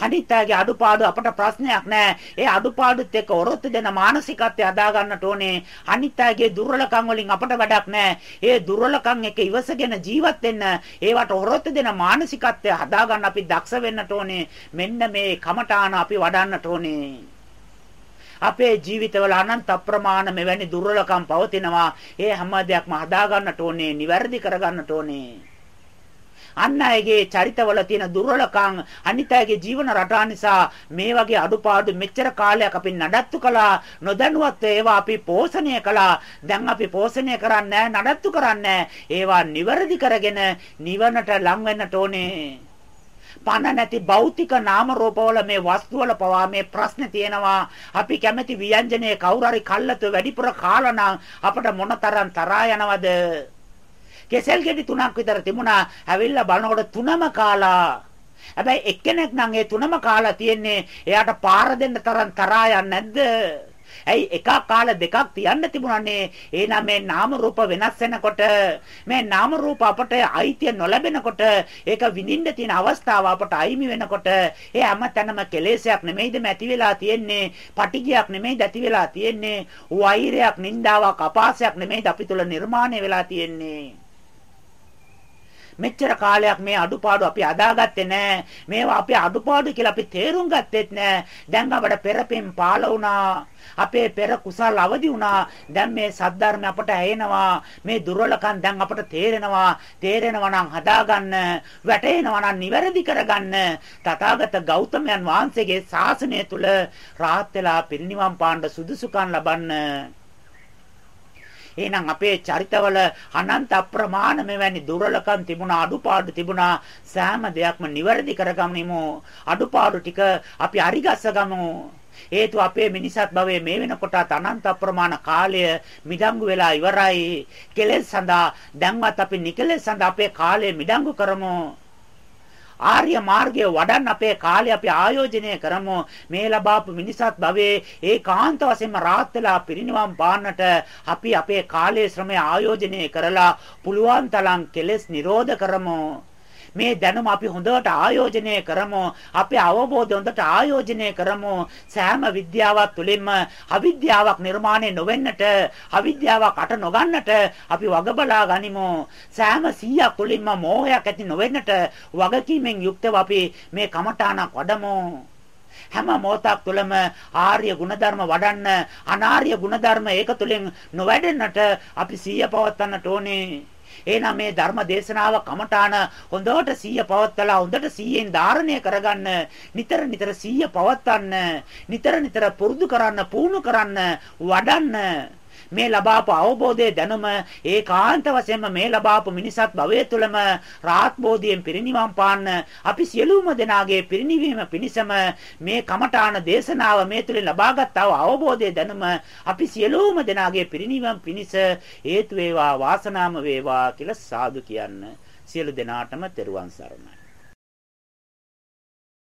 අනිත්‍යයේ අඩුපාඩු අපට ප්‍රශ්නයක් නැහැ. ඒ අඩුපාඩුත් එක්ක ඔරොත්තු දෙන මානසිකත්වය අදා ගන්නට ඕනේ. අනිත්‍යයේ දුර්වලකම් වලින් අපට වැඩක් නැහැ. ඒ දුර්වලකම් එක්ක ඉවසගෙන ජීවත් වෙන්න ඒවට ඔරොත්තු දෙන මානසිකත්වය හදා ගන්න අපි දක්ෂ වෙන්නට ඕනේ. මෙන්න මේ කමඨාන අපි වඩන්නට ඕනේ. අපේ ජීවිතවල අනන්ත අප්‍රමාණ මෙවැනි දුර්වලකම් පවතිනවා. ඒ හැම දෙයක්ම හදා ගන්නට ඕනේ, නිවැරදි කර ගන්නට ඕනේ. අන් අයගේ චරිතවල තියෙන දුර්වලකම් අනිත් අයගේ ජීවන රටා නිසා මේ වගේ අඩුපාඩු මෙච්චර කාලයක් අපි නඩත්තු කළා නොදැනුවත් ඒවා අපි පෝෂණය කළා දැන් අපි පෝෂණය කරන්නේ නඩත්තු කරන්නේ ඒවා නිවැරදි කරගෙන නිවනට ලං වෙන්නට ඕනේ පණ නැති භෞතික නාම රූපවල මේ වස්තුවල පවා මේ ප්‍රශ්න තියෙනවා. අපි කැමති ව්‍යංජනයේ කවුරු හරි කල්ලතු වැඩිපුර කාලා නම් අපට මොනතරම් තරහා යනවද? කෙසෙල් ගෙඩි තුනක් විතර තිබුණා. ඇවිල්ලා බලනකොට තුනම කාලා. හැබැයි එක්කෙනෙක් නම් ඒ තුනම කාලා තියෙන්නේ. එයාට පාර දෙන්න තරම් තරහා යන්නේ නැද්ද? ඇයි එකක් කාලා දෙකක් තියන්න තිබුණානේ. එහෙනම් මේ නාම රූප වෙනස් වෙනකොට මේ නාම රූප අපට අයිතිය නොලැබෙනකොට ඒක විඳින්න තියෙන අවස්ථාව අපට අයිමි වෙනකොට ඒ හැමතැනම කෙලෙසයක් නෙමෙයිද ඇති වෙලා තියෙන්නේ. පටිගයක් නෙමෙයිද ඇති වෙලා තියෙන්නේ. වෛරයක්, නින්දාවක්, අපාසයක් නෙමෙයිද අපි තුල නිර්මාණය වෙලා තියෙන්නේ. මෙච්චර කාලයක් මේ අඩුපාඩු අපි අදාගත්තේ නැහැ. මේවා අපේ අඩුපාඩු කියලා අපි තේරුම් ගත්තෙත් නැහැ. දැන් අපට පෙරපින් පාල වුණා. අපේ පෙර කුසල් අවදි වුණා. දැන් මේ සද්ධර්ම අපට ඇහෙනවා. මේ දුර්වලකම් දැන් අපට තේරෙනවා. තේරෙනවා නම් හදාගන්න, වැටෙනවා නම් නිවැරදි කරගන්න. තථාගත ගෞතමයන් වහන්සේගේ ශාසනය තුල රාහත් වෙලා පිරිනිවන් පාන්න සුදුසුකම් ලබන්න එහෙනම් අපේ චරිතවල අනන්ත අප්‍රමාණ මෙවැනි දුර්වලකම් තිබුණා අඩුපාඩු තිබුණා. සෑම දෙයක්ම නිවැරදි කරගන්නේමු අඩුපාඩු ටික අපි අරිගස්සගමු. හේතු අපේ මිනිසත් භවයේ මේ වෙනකොට අනන්ත අප්‍රමාණ කාලය මිඩංගු වෙලා ඉවරයි. කෙලෙස් සඳහා දැන්වත් අපි නිකලෙස් සඳහා අපේ කාලය මිඩංගු කරමු. ආර්ය මාර්ගය වඩන්න අපේ කාලය අපි ආයෝජනය කරමු. මේ ලබාපු මිනිසත් භවයේ ඒකාන්ත වශයෙන්ම රාත් වෙලා පිරිනිවන් පාන්නට අපි අපේ කාලයේ ශ්‍රමය ආයෝජනය කරලා පුළුවන් තරම් කෙලෙස් නිරෝධ කරමු. මේ දැනුම අපි හොඳට ආයෝජනය කරමු. අපේ අවබෝධය හොඳට ආයෝජනය කරමු. සෑම විද්‍යාවක් තුළින්ම අවිද්‍යාවක් නිර්මාණය නොවෙන්නට, අවිද්‍යාවක් අට නොගන්නට අපි වග බලා ගනිමු. සෑම 100ක් තුළින්ම මෝහයක් ඇති නොවෙන්නට වගකීමෙන් යුක්තව අපි මේ කමඨාණක් වඩමු. හැම මොහොතක් තුළම ආර්ය ගුණධර්ම වඩන්න අනාර්ය ගුණධර්ම ඒක තුළින් නොවැඩෙන්නට අපි සීය පවත්වන්නට ඕනේ එහෙනම් මේ ධර්ම දේශනාව කමඨාන හොඳට සීය පවත්වලා හොඳට සීයෙන් ධාරණය කරගන්න නිතර නිතර සීය පවත්වන්න නිතර නිතර පුරුදු කරන්න පුහුණු කරන්න වඩන්න මේ ලබාපු අවබෝධයේ දැනුම ඒකාන්ත වශයෙන්ම මේ ලබාපු මිනිසත් භවයේ තුලම රාත් බෝධියෙන් පිරිනිවන් පාන්න අපි සියලුම දෙනාගේ පිරිනිවීම පිණිසම මේ කමඨාන දේශනාව මේ තුලින් ලබාගත් අවබෝධයේ දැනුම අපි සියලුම දෙනාගේ පිරිනිවන් පිණිස හේතු වේවා වාසනාම වේවා කියලා සාදු කියන්න. සියලු දෙනාටම තෙරුවන් සරණයි.